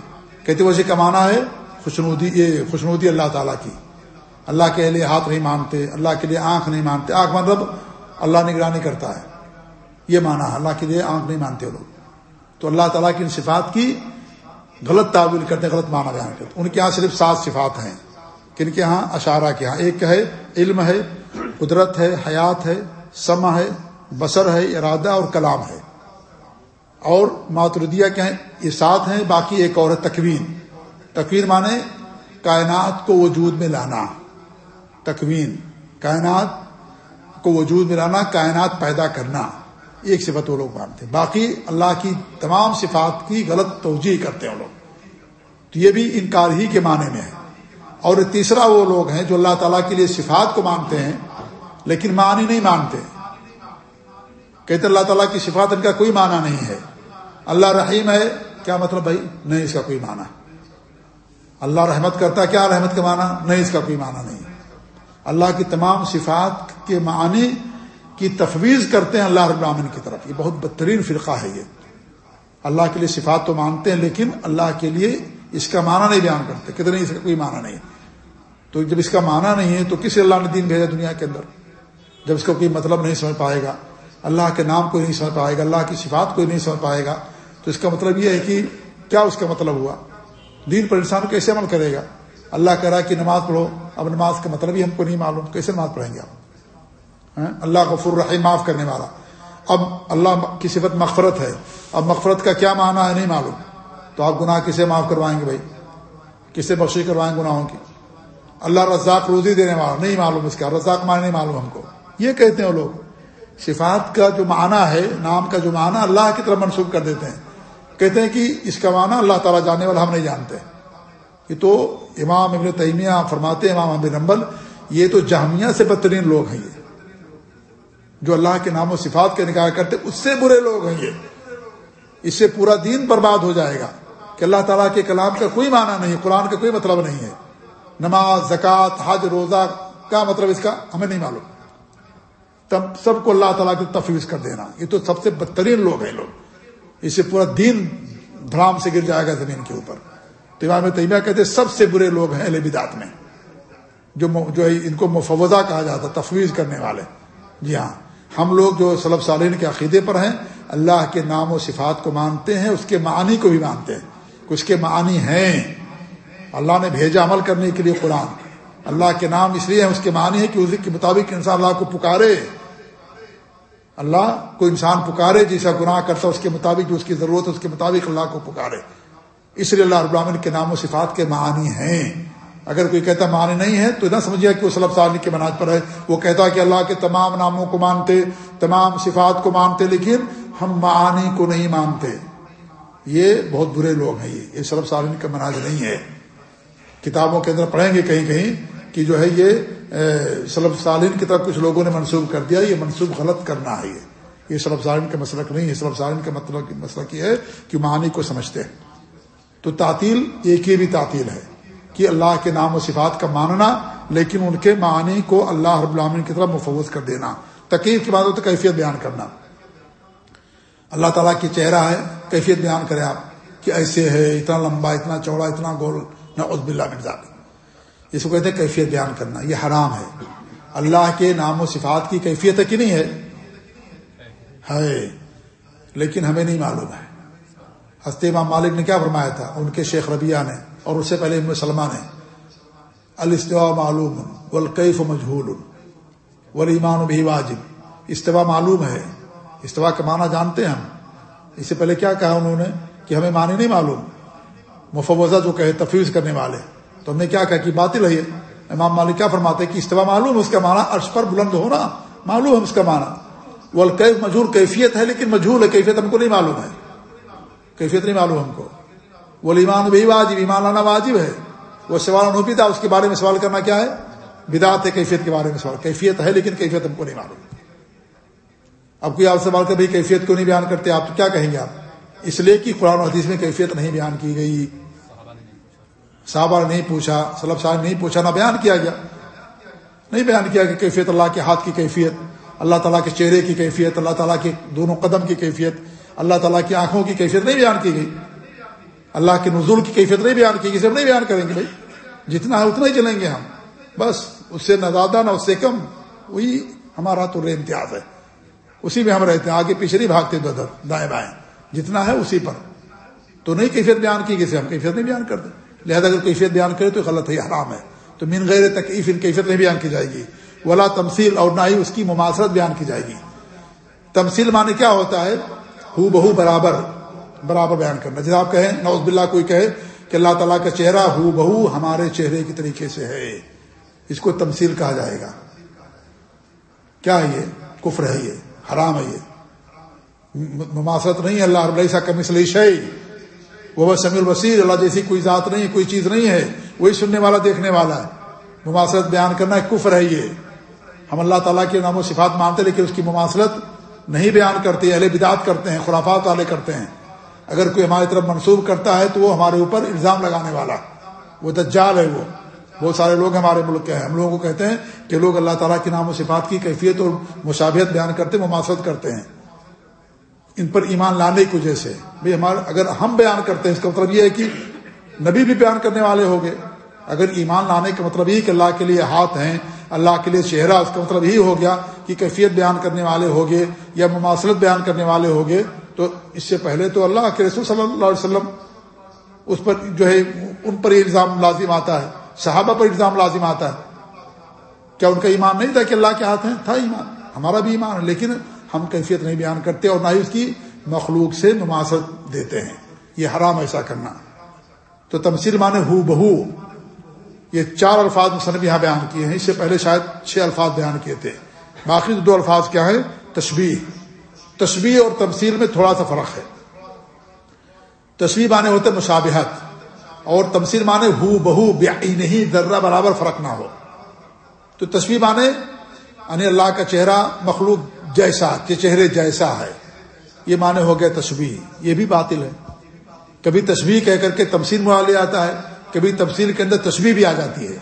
کہتے وجہ کا معنی ہے خوشنودی، یہ خوشنودی اللہ تعالیٰ کی۔ اللہ کے لیے ہاتھ نہیں مانتے، اللہ کے لیے آنکھ نہیں مانتے۔ آنکھ مطلب اللہ نگرانی کرتا ہے۔ یہ مانا اللہ کے لیے آنکھ نہیں مانتے لوگ۔ تو اللہ تعالیٰ کی ان صفات کی غلط تعویل کرتے، غلط معنی بیان کرتے۔ ان کے یہاں صرف سات صفات ہیں۔ کن کے یہاں اشارہ کے یہاں ایک ہے علم ہے، قدرت ہے، حیات ہے سما ہے، بصر ہے، ارادہ اور کلام ہے۔ اور ماتردیا کیا ہیں، یہ سات ہیں، باقی ایک اور ہے تکوین۔ تکوین مانے کائنات کو وجود میں لانا۔ تکوین، کائنات کو وجود میں لانا، کائنات پیدا کرنا۔ ایک صفت وہ لوگ مانتے ہیں۔ باقی اللہ کی تمام صفات کی غلط توجہ کرتے ہیں وہ لوگ۔ تو یہ بھی انکار ہی کے معنی میں ہے۔ اور تیسرا وہ لوگ ہیں جو اللہ تعالیٰ کے لیے صفات کو مانتے ہیں، لیکن معنی نہیں مانتے۔ کہتے اللہ تعالیٰ کی صفات ان کا کوئی معنی نہیں ہے۔ اللہ رحیم ہے، کیا مطلب بھائی؟ نہیں، اس کا کوئی معنی۔ اللہ رحمت کرتا کیا رحمت کا معنی؟ نہیں، اس کا کوئی معنی نہیں۔ اللہ کی تمام صفات کے معنی کی تفویض کرتے ہیں اللہ رب کی طرف۔ یہ بہت بدترین فرقہ ہے یہ۔ اللہ کے لیے صفات تو مانتے ہیں، لیکن اللہ کے لیے اس کا معنی نہیں بیان کرتے۔ کتنے اس کا کوئی معنی نہیں۔ تو جب اس کا معنی نہیں ہے، تو کس اللہ نے دین بھیجا دنیا کے اندر؟ جب اس کا کوئی مطلب نہیں سمجھ پائے گا، اللہ کے نام کوئی نہیں سمجھ پائے گا، اللہ کی صفات کوئی نہیں سمجھ پائے گا۔ تو اس کا مطلب یہ ہے کہ کیا اس کا مطلب ہوا؟ دین پر انسان کیسے عمل کرے گا؟ اللہ کہہ رہا ہے کہ نماز پڑھو، اب نماز کا مطلب ہی ہم کو نہیں معلوم، کیسے نماز پڑھیں گے آپ؟ ہاں؟ اللہ کا الرحیم معاف کرنے والا۔ اب اللہ کی صفت مغفرت ہے۔ اب مغفرت کا کیا معنی ہے؟ نہیں معلوم۔ تو آپ گناہ کسے معاف کروائیں گے بھائی؟ کسے بخشی کروائیں گناہوں کی؟ اللہ رزاق روزی دینے والا، نہیں معلوم اس کا۔ رزاق معنی نہیں معلوم ہم کو۔ یہ کہتے ہیں وہ لوگ۔ صفات کا جو معنی ہے، نام کا جو معنی، اللہ کی طرف منسوخ کر دیتے ہیں۔ کہتے ہیں کہ اس کا معنی اللہ تعالیٰ جانے والا ہم نہیں جانتے۔ یہ تو امام ابن تیمیہ فرماتے ہیں، امام ابن نمبل یہ تو جامعہ سے بدترین لوگ ہیں یہ۔ جو اللہ کے نام و صفات کا نکاح کرتے، اس سے برے لوگ ہیں یہ۔ اس سے پورا دین برباد ہو جائے گا۔ کہ اللہ تعالیٰ کے کلام کا کوئی معنی نہیں، قرآن کا کوئی مطلب نہیں ہے۔ نماز، زکوٰۃ، حج، روزہ کا مطلب اس کا ہمیں نہیں معلوم۔ تب سب کو اللہ تعالیٰ کی تفویض کر دینا۔ یہ تو سب سے بدترین لوگ ہیں لوگ۔ اس سے پورا دین دھرام سے گر جائے گا زمین کے اوپر۔ تو امام تیمیہ کہتے سب سے برے لوگ ہیں بدات میں، جو جو ان کو مفوضہ کہا جاتا، تفویض کرنے والے۔ جی ہاں ہم لوگ جو سلب سالین کے عقیدے پر ہیں، اللہ کے نام و صفات کو مانتے ہیں، اس کے معنی کو بھی مانتے ہیں۔ اس کے معنی ہیں۔ اللہ نے بھیجا عمل کرنے کے لیے قرآن۔ اللہ کے نام اس لیے اس کے معنی ہے کہ اس کے مطابق انسان اللہ کو پکارے۔ اللہ کو انسان پکارے، جیسا گناہ کرتا اس کے مطابق جو اس کی ضرورت ہے، اس کے مطابق اللہ کو پکارے۔ اس لیے اللہ ابراہین کے نام و صفات کے معنی ہیں۔ اگر کوئی کہتا معنی نہیں ہے، تو نہ سمجھے کہ وہ سلب سالنی کے مناج پر ہے۔ وہ کہتا کہ اللہ کے تمام ناموں کو مانتے، تمام صفات کو مانتے، لیکن ہم معانی کو نہیں مانتے۔ یہ بہت برے لوگ ہیں یہ۔ یہ سلب سالنی کا مناج نہیں ہے۔ کتابوں کے اندر پڑھیں گے کہیں کہیں کہ جو ہے یہ سلب سالین کی طرف کچھ لوگوں نے منسوخ کر دیا، یہ منسوخ غلط کرنا ہے۔ یہ یہ سلب سالین کا مسلک نہیں ہے سلب سالین کا مطلب مسلک یہ ہے کہ معانی کو سمجھتے ہیں۔ تو تعطیل، ایک ہی بھی تعطیل ہے کہ اللہ کے نام و صفات کا ماننا، لیکن ان کے معنی کو اللہ رب العامن کی طرف مفوض کر دینا۔ تکلیف کی بات ہو تو کیفیت بیان کرنا۔ اللہ تعالیٰ کی چہرہ ہے، کیفیت بیان کرے آپ کہ ایسے ہے، اتنا لمبا، اتنا چوڑا، اتنا گول نہ عزب اللہ مرزا اس کو کہتے ہیں کیفیت بیان کرنا، یہ حرام ہے۔ اللہ کے نام و صفات کی کیفیت ہے کہ نہیں ہے؟ ہے، لیکن ہمیں نہیں معلوم ہے۔ ہستے امام مالک نے کیا فرمایا تھا؟ ان کے شیخ ربیہ نے اور اس سے پہلے ام سلمہ نے الاستوا معلوم والکیف مجھول ولیمان بھی واجب۔ استوا معلوم ہے۔ استوا کا معنی جانتے ہیں ہم۔ اس سے پہلے کیا کہا انہوں نے؟ کہ ہمیں معنی نہیں معلوم۔ مفوضہ جو کہے، تفویض کرنے والے۔ تو ہم نے کیا کہا کہ باطل ہے امام مالک کیا فرماتے کہ استوا معلوم اس کا معنی عرش پر بلند ہونا، معلوم ہے اس کا معنی۔ وہ القیف مجھول کیفیت ہے لیکن مجھول ہے، کیفیت ہم کو نہیں معلوم ہے۔ کیفیت نہیں معلوم ہم کو۔ وہ ایمان بھی واجب، ایمان لانا واجب ہے۔ وہ سوال انوپی تھا، اس کے بارے میں سوال کرنا کیا ہے؟ بدعت ہے کیفیت کے بارے میں سوال۔ کیفیت ہے لیکن کیفیت ہم کو نہیں معلوم۔ اب کوئی آپ سوال کر، بھائی کیفیت کو نہیں بیان کرتے، آپ تو کیا کہیں گے آپ؟ اس لیے کہ قرآن و حدیث میں کیفیت نہیں بیان کی گئی۔ صحابہ نے نہیں پوچھا سلب صاحب نہیں پوچھا، نہ بیان کیا گیا۔ نہیں بیان کیا کہ کیفیت اللہ کے ہاتھ کی کیفیت، اللہ تعالیٰ کے چہرے کی کیفیت، اللہ تعالیٰ کے دونوں قدم کی کیفیت، اللہ تعالیٰ کی آنکھوں کی کیفیت نہیں بیان کی گئی۔ اللہ کے نزول کی کیفیت نہیں بیان کی گئی ہم نہیں بیان کریں گے بھائی۔ جتنا ہے اتنا ہی چلیں گے ہم۔ بس، اس سے نہ زیادہ نہ اس سے کم، وہی ہمارا تو امتیاز ہے۔ اسی میں ہم رہتے ہیں، آگے پیچھے نہیں بھاگتے ادھر دائیں بائیں۔ جتنا ہے اسی پر۔ تو نہیں کیفیت بیان کی گئی ہم کیفیت نہیں بیان کرتے۔ لہذا اگر کیفیت بیان کرے تو غلط ہے حرام ہے۔ تو من غیر تکلیف ان کیفیت نہیں بیان کی جائے گی۔ ولا تمسیل اور نہ ہی اس کی مماثرت بیان کی جائے گی۔ تمسیل معنی کیا ہوتا ہے؟ ہو بہو برابر برابر بیان کرنا۔ جیسے آپ کہیں نوز باللہ، کوئی کہے کہ اللہ تعالیٰ کا چہرہ ہو بہو ہمارے چہرے کی طریقے سے ہے۔ اس کو تمسیل کہا جائے گا۔ کیا ہے یہ؟ کفر ہے یہ، حرام ہے یہ۔ مماثرت نہیں ہے اللہ کا مسل شعی وہ سمی البصیر، اللہ جیسی کوئی ذات نہیں، کوئی چیز نہیں ہے، وہی سننے والا، دیکھنے والا ہے۔ مماثرت بیان کرنا ایک کفر ہے یہ۔ ہم اللہ تعالیٰ کے نام و صفات مانتے لیکن اس کی مماثرت نہیں بیان کرتے، اہل بدعت کرتے ہیں، خرافات والے کرتے ہیں۔ اگر کوئی ہماری طرف منسوب کرتا ہے، تو وہ ہمارے اوپر الزام لگانے والا۔ وہ دجال ہے وہ۔ بہت سارے لوگ ہمارے ملک کے ہیں۔ ہم لوگوں کو کہتے ہیں کہ لوگ اللہ تعالیٰ کے نام و صفات کی کیفیت اور مشابہت بیان کرتے مماثرت کرتے ہیں۔ ان پر ایمان لانے کی وجہ سے۔ بھائی ہمارے اگر ہم بیان کرتے ہیں، اس کا مطلب یہ ہے کہ نبی بھی بیان کرنے والے ہوں گے اگر ایمان لانے کا مطلب یہ کہ اللہ کے لیے ہاتھ ہیں، اللہ کے لیے چہرہ، اس کا مطلب یہی ہو گیا کہ کیفیت بیان کرنے والے ہوگے یا مماثلت بیان کرنے والے ہوگے تو اس سے پہلے تو اللہ کے رسول صلی اللہ علیہ وسلم اس پر جو ہے، ان پر الزام لازم آتا ہے۔ صحابہ پر الزام لازم آتا ہے۔ کیا ان کا ایمان نہیں تھا کہ اللہ کے ہاتھ ہیں؟ تھا ایمان۔ ہمارا بھی ایمان ہے، لیکن ہم کیفیت نہیں بیان کرتے اور نہ ہی اس کی مخلوق سے مماثلت دیتے ہیں۔ یہ حرام ایسا کرنا۔ تو تمسیر مانے ہو بہو۔ یہ چار الفاظ مصنف یہاں بیان کیے ہیں۔ اس سے پہلے شاید چھ الفاظ بیان کیے تھے۔ باقی دو الفاظ کیا ہیں؟ تشبیح۔ تشبیح اور تمثیل میں تھوڑا سا فرق ہے۔ تشبیح مانے ہوتے مشابہت۔ اور تمثیل مانے ہو بہو نہیں، ذرہ برابر فرق نہ ہو۔ تو تشبیح مانے یعنی اللہ کا چہرہ، مخلوق جیسا، کہ چہرے جیسا ہے۔ یہ معنی ہو گیا تشبیح یہ بھی باطل ہے۔ کبھی تشبیح کہہ کر کے تمثیل ملا لیا آتا ہے، کبھی تفصیل کے اندر تصویر بھی آ جاتی ہے۔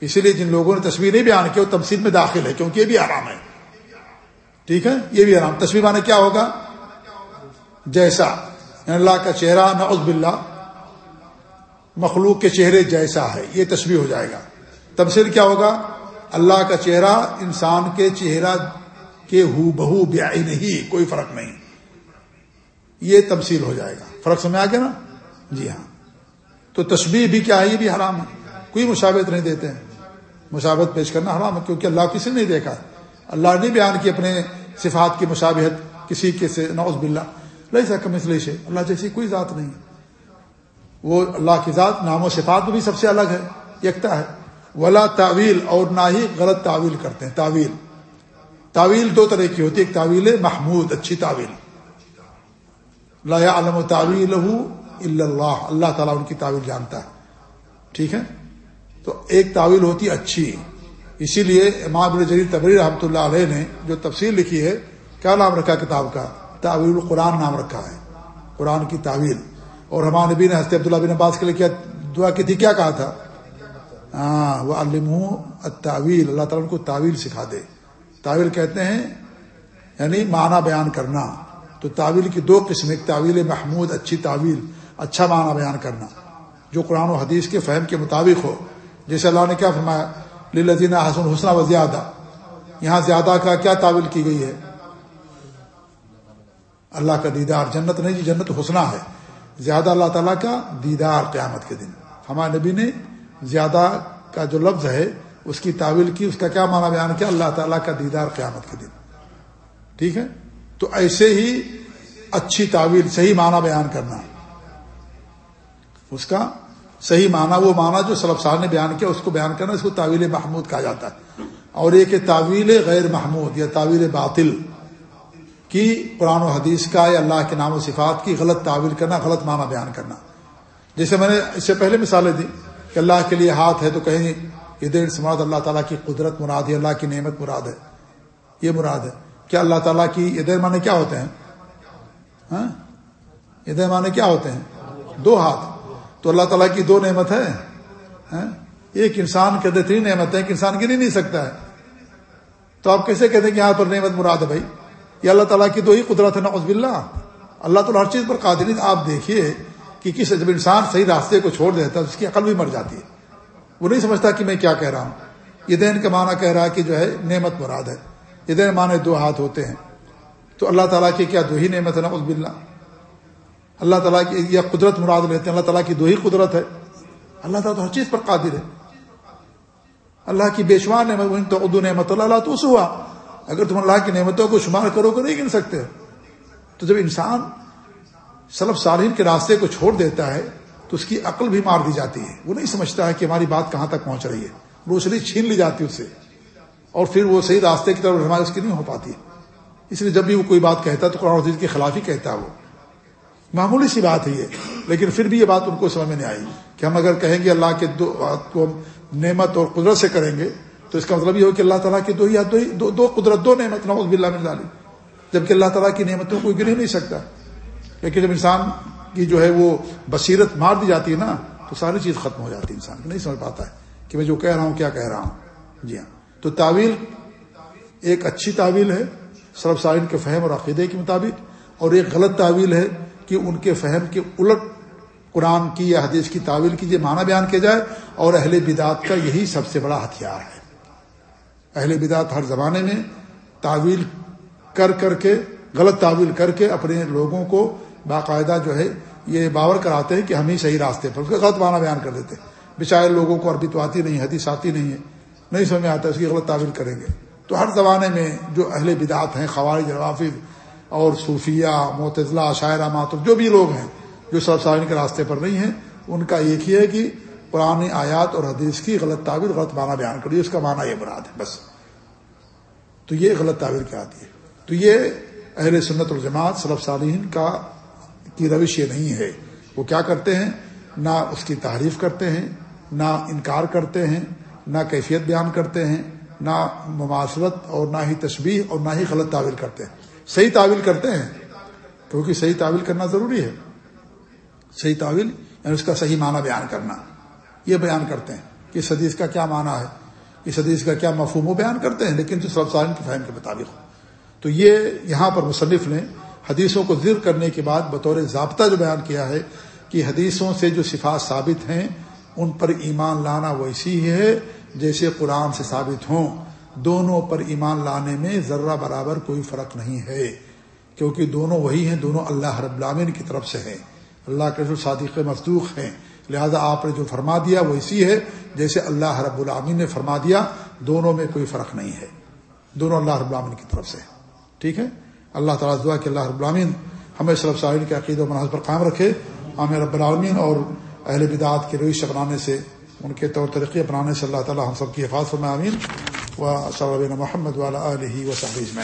اسی لیے جن لوگوں نے تصویر نہیں بیان کی، وہ تفصیل میں داخل ہے کیونکہ یہ بھی آرام ہے۔ ٹھیک ہے؟ یہ بھی آرام۔ تصویر مانے کیا ہوگا؟ جیسا۔ یعنی اللہ کا چہرہ، نعوذ باللہ، مخلوق کے چہرے جیسا ہے۔ یہ تصویر ہو جائے گا۔ تفصیل کیا ہوگا؟ اللہ کا چہرہ، انسان کے چہرہ کے ہو بہو بیائی نہیں کوئی فرق نہیں۔ یہ تفصیل ہو جائے گا۔ فرق سمجھ آ گیا نا؟ جی ہاں۔ تو تشبیح بھی کیا ہے؟ یہ بھی حرام ہے۔ کوئی مشابت نہیں دیتے ہیں۔ مشابت پیش کرنا حرام ہے، کیونکہ اللہ کسی نے نہیں دیکھا۔ اللہ نے بیان کی اپنے صفات کی مشابہت، کسی کے سے نوز باللہ۔ لئی سکم اس لیے اللہ جیسی کوئی ذات نہیں وہ اللہ کی ذات نام و صفات بھی سب سے الگ ہے، یکتا ہے۔ ولا تعویل اور نہ ہی غلط تعویل کرتے ہیں۔ تعویل۔ تعویل دو طرح کی ہوتی ہے، ایک تعویل محمود، اچھی تعویل لا علم و تعویل اللہ اللہ تعالیٰ ان کی تعویل جانتا ہے۔ ٹھیک ہے؟ تو ایک تعویل ہوتی اچھی۔ اسی لیے امام جلیل تبری رحمۃ اللہ علیہ نے جو تفصیل لکھی ہے، کیا نام رکھا کتاب کا؟ تعویل القرآن نام رکھا ہے، قرآن کی تعویل اور ہمارے نبی نے حضرت عبداللہ بن عباس کے لیے کیا دعا کی تھی، کیا کہا تھا؟ ہاں وہ علم تعویل اللہ تعالیٰ کو تعویل سکھا دے۔ تعویل کہتے ہیں یعنی معنی بیان کرنا۔ تو تعویل کی دو قسم، ایک تعویل محمود، اچھی تعویل اچھا معنی بیان کرنا۔ جو قرآن و حدیث کے فہم کے مطابق ہو۔ جیسے اللہ نے کیا فرمایا لذینہ حسن حسنہ و زیادہ یہاں زیادہ کا کیا تعویل کی گئی ہے؟ اللہ کا دیدار۔ جنت نہیں جی جنت حسنہ ہے۔ زیادہ اللہ تعالیٰ کا دیدار قیامت کے دن۔ ہمارے نبی نے زیادہ کا جو لفظ ہے اس کی تعویل کی، اس کا کیا معنی بیان کیا؟ اللہ تعالیٰ کا دیدار قیامت کے دن۔ ٹھیک ہے؟ تو ایسے ہی اچھی تعویل، صحیح معنی بیان کرنا۔ اس کا صحیح معنی، وہ معنی جو سلب سال نے بیان کیا، اس کو بیان کرنا، اس کو تعویل محمود کہا جاتا ہے۔ اور یہ کہ تعویل غیر محمود، یا تعویل باطل کی قرآن و حدیث کا یا اللہ کے نام و صفات کی غلط تعویل کرنا، غلط معنی بیان کرنا۔ جیسے میں نے اس سے پہلے مثالیں دی کہ اللہ کے لیے ہاتھ ہے تو کہیں یہ دیر سماعت اللہ تعالیٰ کی قدرت مراد ہے، اللہ کی نعمت مراد ہے۔ یہ مراد ہے۔ کیا اللہ تعالیٰ کی یہ دیر معنی کیا ہوتے ہیں؟ ہاں؟ یہ دیر معنی کیا ہوتے ہیں؟ دو ہاتھ۔ تو اللہ تعالیٰ کی دو نعمت ہے۔ ہاں؟ ایک انسان کے اندر تین نعمت ہے ایک انسان گن ہی نہیں سکتا ہے۔ تو آپ کیسے کہتے ہیں کہ یہاں پر نعمت مراد ہے بھائی؟ یہ اللہ تعالیٰ کی دو ہی قدرت ہے نقص بلّہ اللہ تعالیٰ ہر چیز پر قادر آپ دیکھیے کہ کس جب انسان صحیح راستے کو چھوڑ دیتا ہے اس کی عقل بھی مر جاتی ہے۔ وہ نہیں سمجھتا کہ میں کیا کہہ رہا ہوں۔ یہ دین کا معنی کہہ رہا ہے کہ جو ہے نعمت مراد ہے۔ یہ دین معنی دو ہاتھ ہوتے ہیں۔ تو اللہ تعالیٰ کی کیا دو ہی نعمت ہے نقص بلّہ اللہ تعالیٰ کی یا قدرت مراد لیتے ہیں۔ اللہ تعالیٰ کی دو ہی قدرت ہے۔ اللہ تعالیٰ تو ہر چیز پر قادر ہے۔ اللہ کی بے شمار نعمت تو اردو نعمت اللہ تو اس ہوا اگر تم اللہ کی نعمتوں کو شمار کرو گے، نہیں گن سکتے۔ تو جب انسان سلب صالحین کے راستے کو چھوڑ دیتا ہے تو اس کی عقل بھی مار دی جاتی ہے۔ وہ نہیں سمجھتا ہے کہ ہماری بات کہاں تک پہنچ رہی ہے۔ روشنی چھین لی جاتی ہے اس سے۔ اور پھر وہ صحیح راستے کی طرف ہماری اس کی نہیں ہو پاتی۔ اس لیے جب بھی وہ کوئی بات کہتا ہے تو قرآن حدیث کے خلاف ہی کہتا ہے وہ۔ معمولی سی بات ہے یہ۔ لیکن پھر بھی یہ بات ان کو سمجھ میں نہیں آئی کہ ہم اگر کہیں گے اللہ کے دو کو نعمت اور قدرت سے کریں گے تو اس کا مطلب یہ ہو کہ اللہ تعالیٰ کی دو یا دو دو قدرت، دو نعمت نوز بلّہ مل ڈالی جبکہ اللہ تعالیٰ کی نعمتوں کو گر ہی نہیں سکتا۔ لیکن جب انسان کی جو ہے وہ بصیرت مار دی جاتی ہے نا، تو ساری چیز ختم ہو جاتی ہے انسان کو نہیں سمجھ پاتا ہے کہ میں جو کہہ رہا ہوں، کیا کہہ رہا ہوں؟ جی ہاں۔ تو تعویل ایک اچھی تعویل ہے سرب سارن کے فہم اور عقیدے کے مطابق، اور ایک غلط تعویل ہے کہ ان کے فہم کے الٹ قرآن کی یا حدیث کی تعویل کی معنی بیان کیا جائے، اور اہل بدعت کا یہی سب سے بڑا ہتھیار ہے۔ اہل بدعت ہر زمانے میں تعویل کر کر کے، غلط تعویل کر کے اپنے لوگوں کو باقاعدہ جو ہے یہ باور کراتے ہیں کہ ہم ہی صحیح راستے پر اس کا غلط معنی بیان کر دیتے ہیں۔ بچائے لوگوں کو عربی تو آتی نہیں، حدیث آتی نہیں ہے۔ نہیں سمجھ میں آتا اس کی غلط تعویل کریں گے۔ تو ہر زمانے میں جو اہل بدعت ہیں، خوارج روافظ اور صوفیہ معتضلاع شاعرہ ماتر جو بھی لوگ ہیں جو سب سارن کے راستے پر نہیں ہیں، ان کا ایک ہی ہے کہ پرانی آیات اور حدیث کی غلط تعبیر، غلط معنی بیان کری اس کا معنی یہ مراد ہے، بس۔ تو یہ غلط تعبیر کیا آتی ہے؟ تو یہ اہل سنت الجماعت صلب صالحین کا کی روش یہ نہیں ہے۔ وہ کیا کرتے ہیں؟ نہ اس کی تعریف کرتے ہیں، نہ انکار کرتے ہیں، نہ کیفیت بیان کرتے ہیں، نہ مماثرت اور نہ ہی تشبیح اور نہ ہی غلط تعویل کرتے ہیں۔ صحیح تعویل کرتے ہیں، کیونکہ صحیح تعویل کرنا ضروری ہے۔ صحیح تعویل یعنی اس کا صحیح معنی بیان کرنا۔ یہ بیان کرتے ہیں کہ اس حدیث کا کیا معنی ہے۔ اس حدیث کا کیا مفہوم و بیان کرتے ہیں، لیکن جو سب سالن کی فہم کے مطابق۔ تو یہ یہاں پر مصنف نے حدیثوں کو ذکر کرنے کے بعد بطور ضابطہ جو بیان کیا ہے کہ حدیثوں سے جو صفات ثابت ہیں، ان پر ایمان لانا ویسی ہی ہے، جیسے قرآن سے ثابت ہوں۔ دونوں پر ایمان لانے میں ذرہ برابر کوئی فرق نہیں ہے، کیونکہ دونوں وہی ہیں، دونوں اللہ رب العامن کی طرف سے ہیں۔ اللہ کے جو صادق مصدوق ہیں۔ لہذا آپ نے جو فرما دیا وہ اسی ہے، جیسے اللہ رب العامن نے فرما دیا، دونوں میں کوئی فرق نہیں ہے۔ دونوں اللہ رب العامن کی طرف سے۔ ٹھیک ہے؟ اللہ تعالیٰ دعا کہ اللہ رب العالمین ہمیں صرف صاحب کے عقید و مناظر پر قائم رکھے۔ عام رب العالمین۔ اور اہل بدعات کے رویش اپنانے سے، ان کے طور طریقے اپنانے سے اللہ تعالیٰ ہم سب کی حفاظت میں امین و صلی محمد والا علیہ وسلم